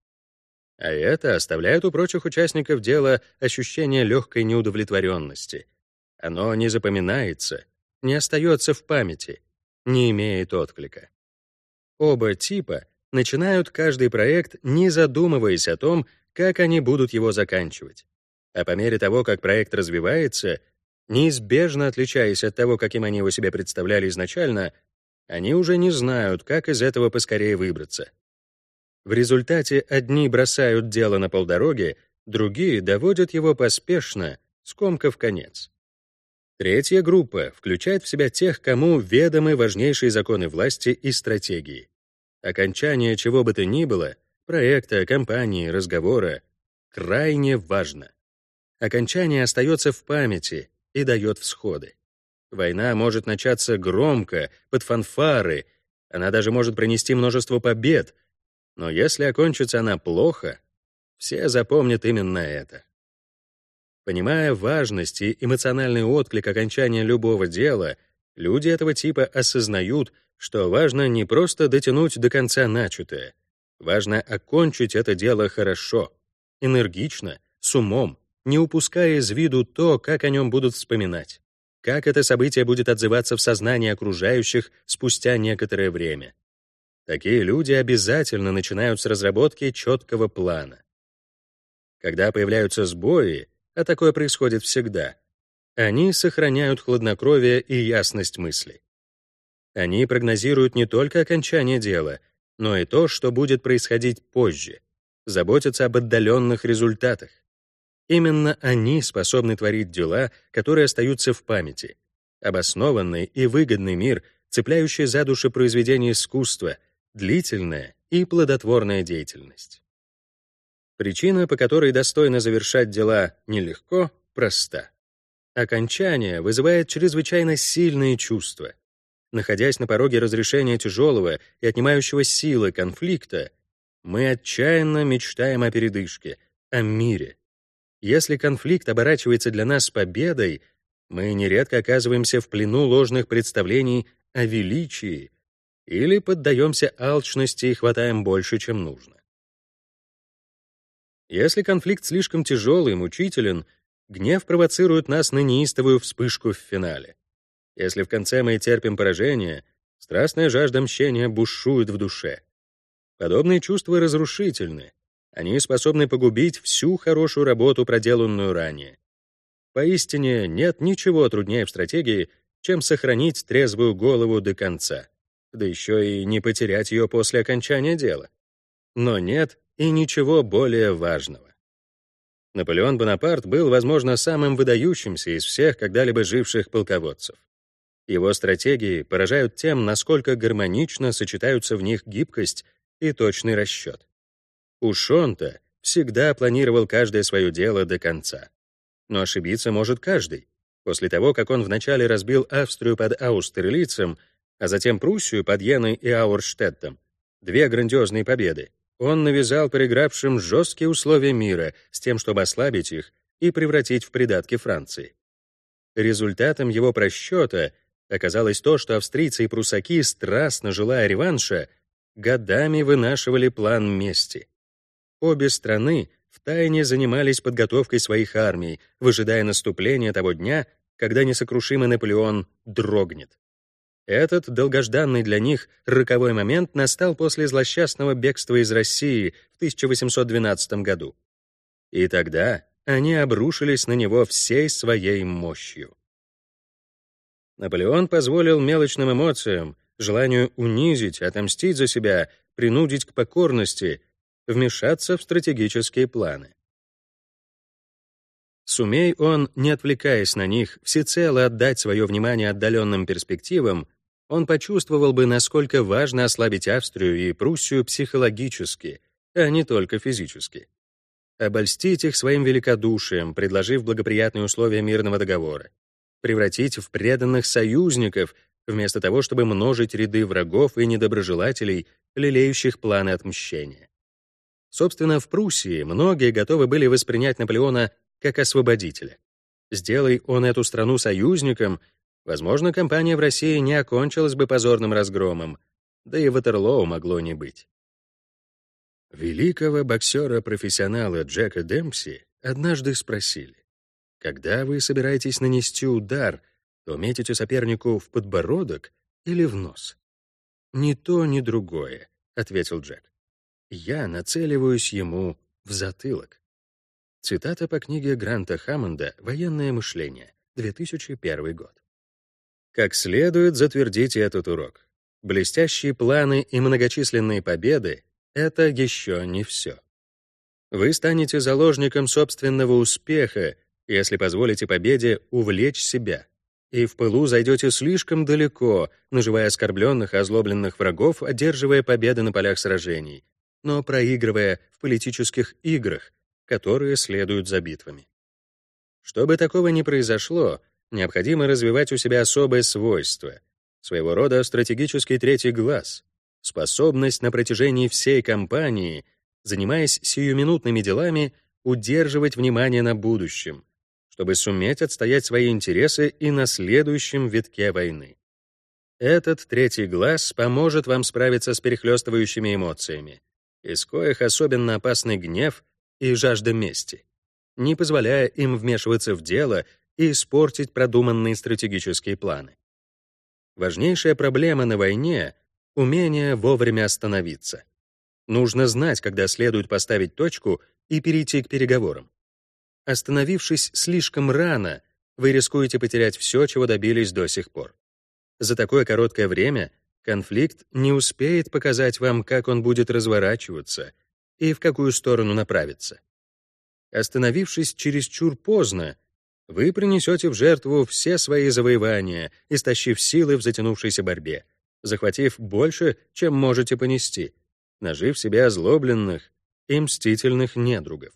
А это оставляет у прочих участников дела ощущение легкой неудовлетворенности. Оно не запоминается, не остается в памяти, не имеет отклика. Оба типа начинают каждый проект, не задумываясь о том, как они будут его заканчивать. А по мере того, как проект развивается, неизбежно отличаясь от того, каким они его себе представляли изначально, они уже не знают, как из этого поскорее выбраться. В результате одни бросают дело на полдороги, другие доводят его поспешно, скомкав конец. Третья группа включает в себя тех, кому ведомы важнейшие законы власти и стратегии. Окончание чего бы то ни было, проекта, компании, разговора, крайне важно. Окончание остается в памяти и дает всходы. Война может начаться громко, под фанфары, она даже может принести множество побед, но если окончится она плохо, все запомнят именно это. Понимая важность и эмоциональный отклик окончания любого дела, люди этого типа осознают, что важно не просто дотянуть до конца начатое. Важно окончить это дело хорошо, энергично, с умом, не упуская из виду то, как о нем будут вспоминать, как это событие будет отзываться в сознании окружающих спустя некоторое время. Такие люди обязательно начинают с разработки четкого плана. Когда появляются сбои, а такое происходит всегда, они сохраняют хладнокровие и ясность мысли. Они прогнозируют не только окончание дела, но и то, что будет происходить позже, заботятся об отдаленных результатах. Именно они способны творить дела, которые остаются в памяти. Обоснованный и выгодный мир, цепляющий за души произведения искусства, длительная и плодотворная деятельность. Причина, по которой достойно завершать дела нелегко, проста. Окончание вызывает чрезвычайно сильные чувства. Находясь на пороге разрешения тяжелого и отнимающего силы конфликта, мы отчаянно мечтаем о передышке, о мире. Если конфликт оборачивается для нас победой, мы нередко оказываемся в плену ложных представлений о величии, или поддаемся алчности и хватаем больше, чем нужно. Если конфликт слишком тяжелый и мучителен, гнев провоцирует нас на неистовую вспышку в финале. Если в конце мы терпим поражение, страстная жажда мщения бушует в душе. Подобные чувства разрушительны. Они способны погубить всю хорошую работу, проделанную ранее. Поистине, нет ничего труднее в стратегии, чем сохранить трезвую голову до конца, да еще и не потерять ее после окончания дела. Но нет и ничего более важного. Наполеон Бонапарт был, возможно, самым выдающимся из всех когда-либо живших полководцев. Его стратегии поражают тем, насколько гармонично сочетаются в них гибкость и точный расчет. Уж он-то всегда планировал каждое свое дело до конца. Но ошибиться может каждый. После того, как он вначале разбил Австрию под Аустерлицем, а затем Пруссию под Йеной и Аурштеттом, две грандиозные победы, он навязал проигравшим жесткие условия мира с тем, чтобы ослабить их и превратить в придатки Франции. Результатом его просчета оказалось то, что австрийцы и прусаки, страстно желая реванша, годами вынашивали план мести. Обе страны втайне занимались подготовкой своих армий, выжидая наступления того дня, когда несокрушимый Наполеон дрогнет. Этот долгожданный для них роковой момент настал после злосчастного бегства из России в 1812 году. И тогда они обрушились на него всей своей мощью. Наполеон позволил мелочным эмоциям, желанию унизить, отомстить за себя, принудить к покорности, вмешаться в стратегические планы. Сумей он, не отвлекаясь на них, всецело отдать свое внимание отдаленным перспективам, он почувствовал бы, насколько важно ослабить Австрию и Пруссию психологически, а не только физически. Обольстить их своим великодушием, предложив благоприятные условия мирного договора превратить в преданных союзников, вместо того, чтобы множить ряды врагов и недоброжелателей, лелеющих планы отмщения. Собственно, в Пруссии многие готовы были воспринять Наполеона как освободителя. Сделай он эту страну союзником, возможно, кампания в России не окончилась бы позорным разгромом, да и Ватерлоу могло не быть. Великого боксера-профессионала Джека Демпси однажды спросили, когда вы собираетесь нанести удар, то метите сопернику в подбородок или в нос? «Ни то, ни другое», — ответил Джек. «Я нацеливаюсь ему в затылок». Цитата по книге Гранта Хаммонда «Военное мышление», 2001 год. Как следует затвердить этот урок. Блестящие планы и многочисленные победы — это еще не все. Вы станете заложником собственного успеха, если позволите победе увлечь себя, и в пылу зайдете слишком далеко, наживая оскорбленных и озлобленных врагов, одерживая победы на полях сражений, но проигрывая в политических играх, которые следуют за битвами. Чтобы такого не произошло, необходимо развивать у себя особое свойство, своего рода стратегический третий глаз, способность на протяжении всей кампании, занимаясь сиюминутными делами, удерживать внимание на будущем, чтобы суметь отстоять свои интересы и на следующем витке войны. Этот третий глаз поможет вам справиться с перехлестывающими эмоциями, из коих особенно опасны гнев и жажда мести, не позволяя им вмешиваться в дело и испортить продуманные стратегические планы. Важнейшая проблема на войне — умение вовремя остановиться. Нужно знать, когда следует поставить точку и перейти к переговорам. Остановившись слишком рано, вы рискуете потерять все, чего добились до сих пор. За такое короткое время конфликт не успеет показать вам, как он будет разворачиваться и в какую сторону направиться. Остановившись чересчур поздно, вы принесете в жертву все свои завоевания, истощив силы в затянувшейся борьбе, захватив больше, чем можете понести, нажив себе озлобленных и мстительных недругов.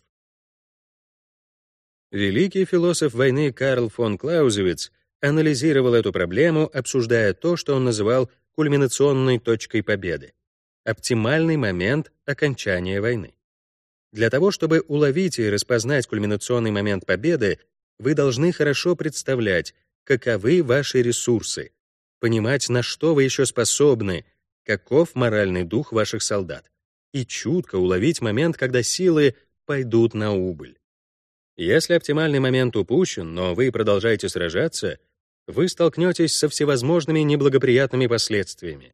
Великий философ войны Карл фон Клаузевиц анализировал эту проблему, обсуждая то, что он называл кульминационной точкой победы — оптимальный момент окончания войны. Для того, чтобы уловить и распознать кульминационный момент победы, вы должны хорошо представлять, каковы ваши ресурсы, понимать, на что вы еще способны, каков моральный дух ваших солдат, и чутко уловить момент, когда силы пойдут на убыль. Если оптимальный момент упущен, но вы продолжаете сражаться, вы столкнетесь со всевозможными неблагоприятными последствиями.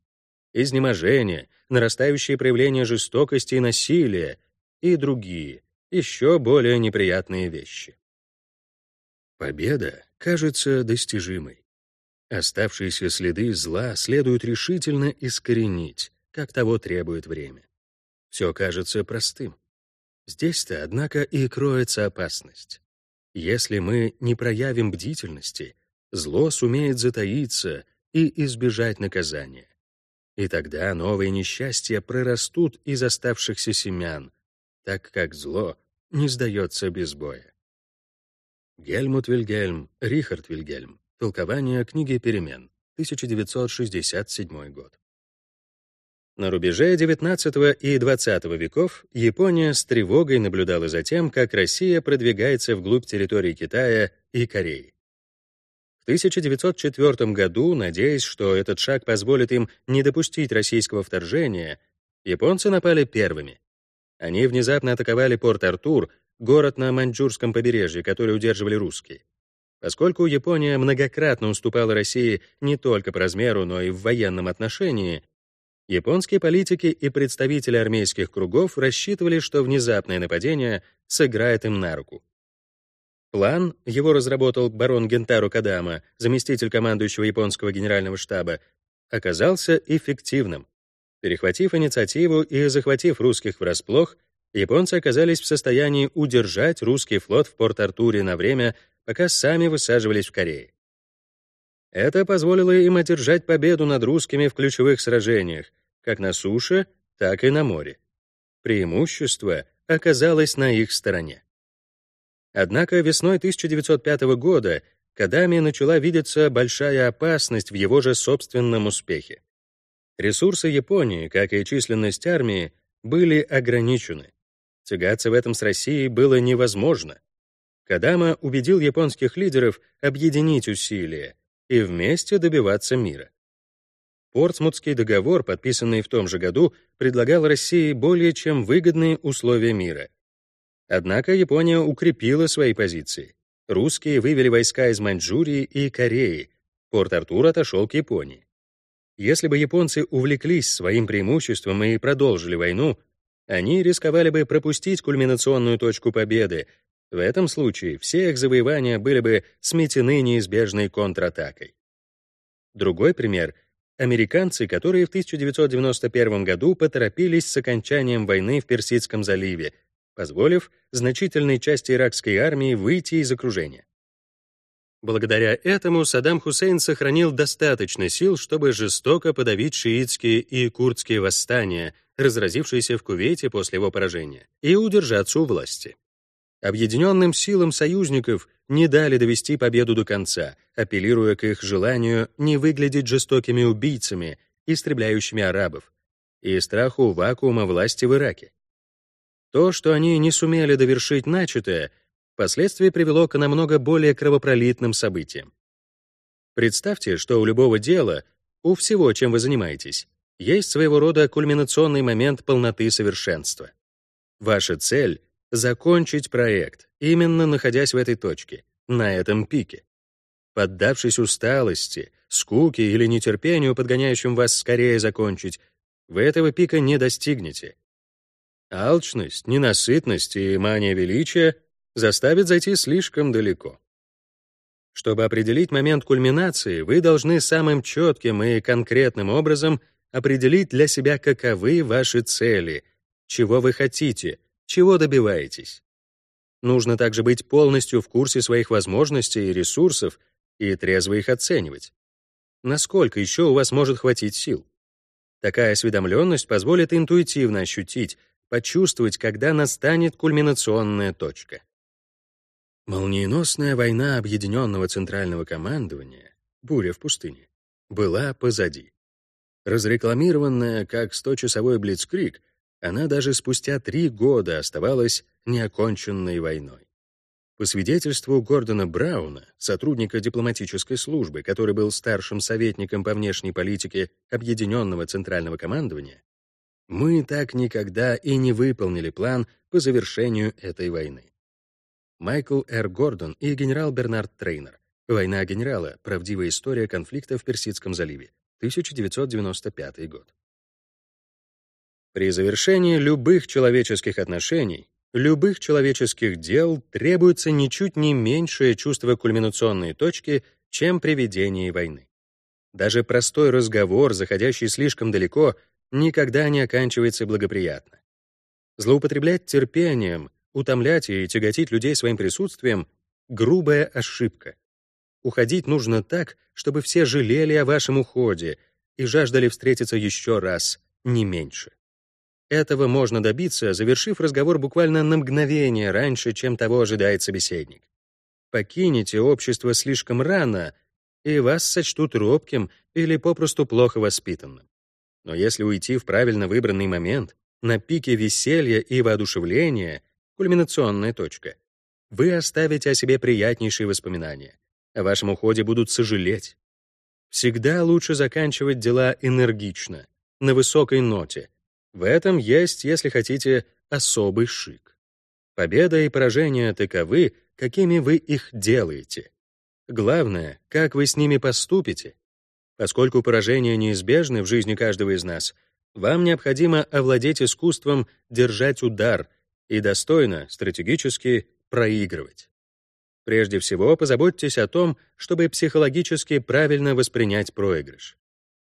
Изнеможение, нарастающие проявления жестокости и насилия и другие, еще более неприятные вещи. Победа кажется достижимой. Оставшиеся следы зла следует решительно искоренить, как того требует время. Все кажется простым. Здесь-то, однако, и кроется опасность. Если мы не проявим бдительности, зло сумеет затаиться и избежать наказания. И тогда новые несчастья прорастут из оставшихся семян, так как зло не сдается без боя. Гельмут Вильгельм, Рихард Вильгельм. Толкование книги «Перемен», 1967 год. На рубеже XIX и XX веков Япония с тревогой наблюдала за тем, как Россия продвигается вглубь территории Китая и Кореи. В 1904 году, надеясь, что этот шаг позволит им не допустить российского вторжения, японцы напали первыми. Они внезапно атаковали Порт-Артур, город на Маньчжурском побережье, который удерживали русские. Поскольку Япония многократно уступала России не только по размеру, но и в военном отношении, японские политики и представители армейских кругов рассчитывали, что внезапное нападение сыграет им на руку. План, его разработал барон Гентару Кадама, заместитель командующего японского генерального штаба, оказался эффективным. Перехватив инициативу и захватив русских врасплох, японцы оказались в состоянии удержать русский флот в Порт-Артуре на время, пока сами высаживались в Корее. Это позволило им одержать победу над русскими в ключевых сражениях, как на суше, так и на море. Преимущество оказалось на их стороне. Однако весной 1905 года Кадами начала видеться большая опасность в его же собственном успехе. Ресурсы Японии, как и численность армии, были ограничены. Тягаться в этом с Россией было невозможно. Кадама убедил японских лидеров объединить усилия и вместе добиваться мира. Портсмутский договор, подписанный в том же году, предлагал России более чем выгодные условия мира. Однако Япония укрепила свои позиции. Русские вывели войска из Маньчжурии и Кореи. Порт-Артур отошел к Японии. Если бы японцы увлеклись своим преимуществом и продолжили войну, они рисковали бы пропустить кульминационную точку победы. В этом случае все их завоевания были бы сметены неизбежной контратакой. Другой пример — американцы, которые в 1991 году поторопились с окончанием войны в Персидском заливе, позволив значительной части иракской армии выйти из окружения. Благодаря этому Саддам Хусейн сохранил достаточно сил, чтобы жестоко подавить шиитские и курдские восстания, разразившиеся в Кувейте после его поражения, и удержаться у власти. Объединенным силам союзников не дали довести победу до конца, апеллируя к их желанию не выглядеть жестокими убийцами, истребляющими арабов, и страху вакуума власти в Ираке. То, что они не сумели довершить начатое, впоследствии привело к намного более кровопролитным событиям. Представьте, что у любого дела, у всего, чем вы занимаетесь, есть своего рода кульминационный момент полноты совершенства. Ваша цель — закончить проект, именно находясь в этой точке, на этом пике. Поддавшись усталости, скуке или нетерпению, подгоняющим вас скорее закончить, вы этого пика не достигнете. Алчность, ненасытность и мания величия заставят зайти слишком далеко. Чтобы определить момент кульминации, вы должны самым четким и конкретным образом определить для себя, каковы ваши цели, чего вы хотите, чего добиваетесь. Нужно также быть полностью в курсе своих возможностей и ресурсов и трезво их оценивать. Насколько еще у вас может хватить сил? Такая осведомленность позволит интуитивно ощутить, почувствовать, когда настанет кульминационная точка. Молниеносная война Объединенного Центрального командования, буря в пустыне, была позади. Разрекламированная как 100-часовой блицкрик, она даже спустя три года оставалась неоконченной войной. По свидетельству Гордона Брауна, сотрудника дипломатической службы, который был старшим советником по внешней политике Объединенного Центрального командования, мы так никогда и не выполнили план по завершению этой войны. Майкл Р. Гордон и генерал Бернард Трейнер. «Война генерала. Правдивая история конфликта в Персидском заливе», 1995 год. При завершении любых человеческих отношений любых человеческих дел требуется ничуть не меньшее чувство кульминационной точки, чем при ведении войны. Даже простой разговор, заходящий слишком далеко, никогда не оканчивается благоприятно. Злоупотреблять терпением, утомлять и тяготить людей своим присутствием — грубая ошибка. Уходить нужно так, чтобы все жалели о вашем уходе и жаждали встретиться еще раз, не меньше. Этого можно добиться, завершив разговор буквально на мгновение раньше, чем того ожидает собеседник. Покинете общество слишком рано, и вас сочтут робким или попросту плохо воспитанным. Но если уйти в правильно выбранный момент, на пике веселья и воодушевления, кульминационная точка, вы оставите о себе приятнейшие воспоминания. О вашем уходе будут сожалеть. Всегда лучше заканчивать дела энергично, на высокой ноте, в этом есть, если хотите, особый шик. Победа и поражение таковы, какими вы их делаете. Главное, как вы с ними поступите. Поскольку поражения неизбежны в жизни каждого из нас, вам необходимо овладеть искусством держать удар и достойно, стратегически проигрывать. Прежде всего, позаботьтесь о том, чтобы психологически правильно воспринять проигрыш.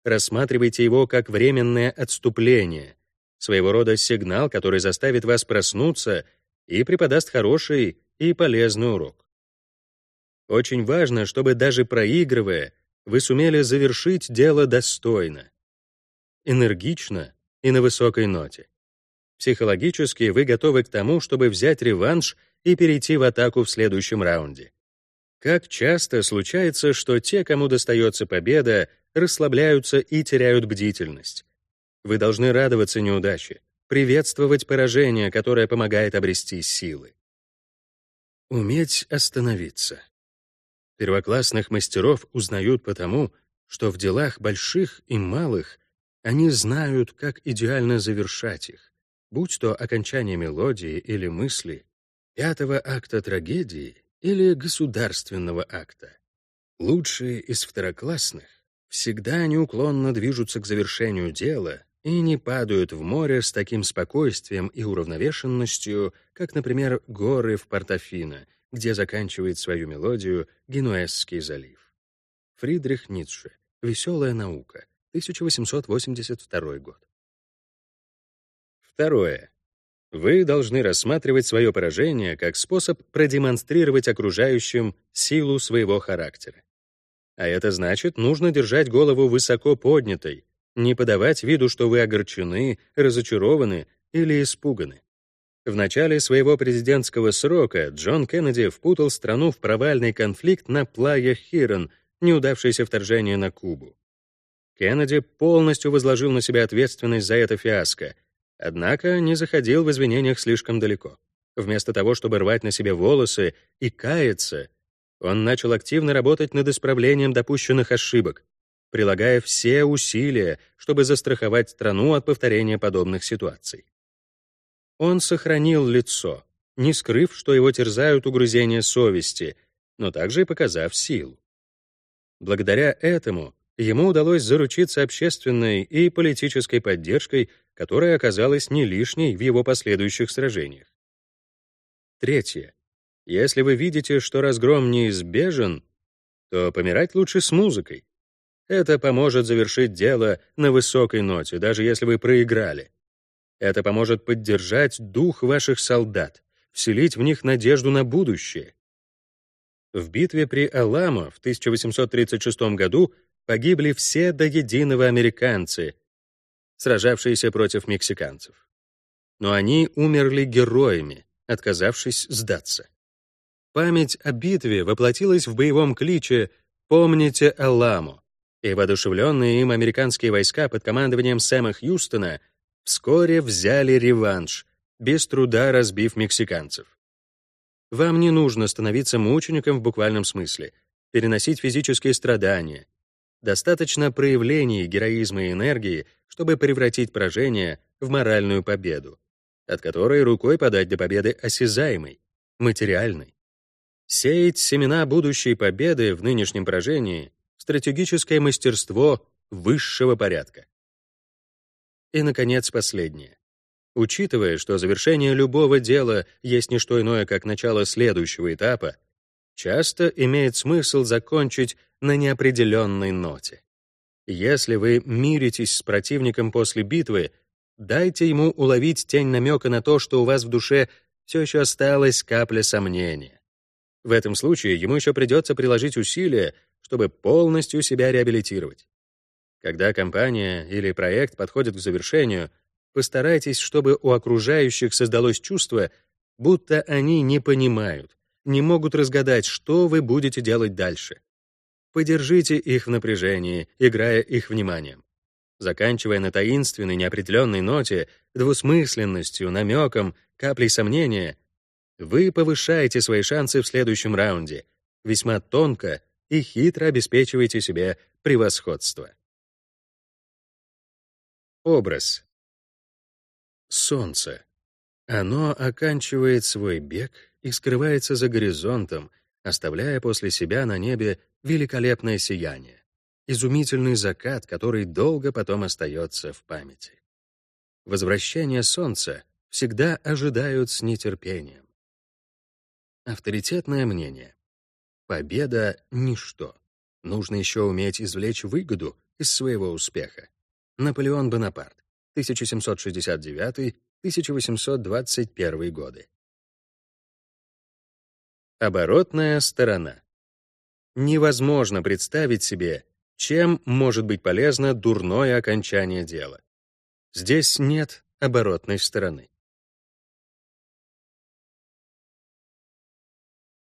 Рассматривайте его как временное отступление — своего рода сигнал, который заставит вас проснуться и преподаст хороший и полезный урок. Очень важно, чтобы даже проигрывая, вы сумели завершить дело достойно, энергично и на высокой ноте. Психологически вы готовы к тому, чтобы взять реванш и перейти в атаку в следующем раунде. Как часто случается, что те, кому достается победа, расслабляются и теряют бдительность, вы должны радоваться неудаче, приветствовать поражение, которое помогает обрести силы. Уметь остановиться. Первоклассных мастеров узнают потому, что в делах больших и малых они знают, как идеально завершать их, будь то окончание мелодии или мысли, пятого акта трагедии или государственного акта. Лучшие из второклассных всегда неуклонно движутся к завершению дела и не падают в море с таким спокойствием и уравновешенностью, как, например, горы в Портофино, где заканчивает свою мелодию Генуэзский залив. Фридрих Ницше. «Веселая наука», 1882 год. Второе. Вы должны рассматривать свое поражение как способ продемонстрировать окружающим силу своего характера. А это значит, нужно держать голову высоко поднятой, не подавать виду, что вы огорчены, разочарованы или испуганы. В начале своего президентского срока Джон Кеннеди впутал страну в провальный конфликт на Плая Хирон, неудавшееся вторжение на Кубу. Кеннеди полностью возложил на себя ответственность за это фиаско, однако не заходил в извинениях слишком далеко. Вместо того, чтобы рвать на себе волосы и каяться, он начал активно работать над исправлением допущенных ошибок, прилагая все усилия, чтобы застраховать страну от повторения подобных ситуаций. Он сохранил лицо, не скрыв, что его терзают угрызения совести, но также и показав силу. Благодаря этому ему удалось заручиться общественной и политической поддержкой, которая оказалась не лишней в его последующих сражениях. Третье. Если вы видите, что разгром неизбежен, то помирать лучше с музыкой. Это поможет завершить дело на высокой ноте, даже если вы проиграли. Это поможет поддержать дух ваших солдат, вселить в них надежду на будущее. В битве при Аламо в 1836 году погибли все до единого американцы, сражавшиеся против мексиканцев. Но они умерли героями, отказавшись сдаться. Память о битве воплотилась в боевом кличе «Помните Аламо», и воодушевленные им американские войска под командованием Сэма Хьюстона вскоре взяли реванш, без труда разбив мексиканцев. Вам не нужно становиться мучеником в буквальном смысле, переносить физические страдания. Достаточно проявлений героизма и энергии, чтобы превратить поражение в моральную победу, от которой рукой подать до победы осязаемой, материальной. Сеять семена будущей победы в нынешнем поражении — стратегическое мастерство высшего порядка. И, наконец, последнее. Учитывая, что завершение любого дела есть не что иное, как начало следующего этапа, часто имеет смысл закончить на неопределенной ноте. Если вы миритесь с противником после битвы, дайте ему уловить тень намека на то, что у вас в душе все еще осталась капля сомнения. В этом случае ему еще придется приложить усилия, чтобы полностью себя реабилитировать. Когда компания или проект подходит к завершению, постарайтесь, чтобы у окружающих создалось чувство, будто они не понимают, не могут разгадать, что вы будете делать дальше. Подержите их в напряжении, играя их вниманием. Заканчивая на таинственной, неопределенной ноте, двусмысленностью, намеком, каплей сомнения, вы повышаете свои шансы в следующем раунде, весьма тонко и хитро обеспечиваете себе превосходство. Образ. Солнце. Оно оканчивает свой бег и скрывается за горизонтом, оставляя после себя на небе великолепное сияние, изумительный закат, который долго потом остается в памяти. Возвращение солнца всегда ожидают с нетерпением. Авторитетное мнение. Победа — ничто. Нужно еще уметь извлечь выгоду из своего успеха. Наполеон Бонапарт, 1769-1821 годы. Оборотная сторона. Невозможно представить себе, чем может быть полезно дурное окончание дела. Здесь нет оборотной стороны.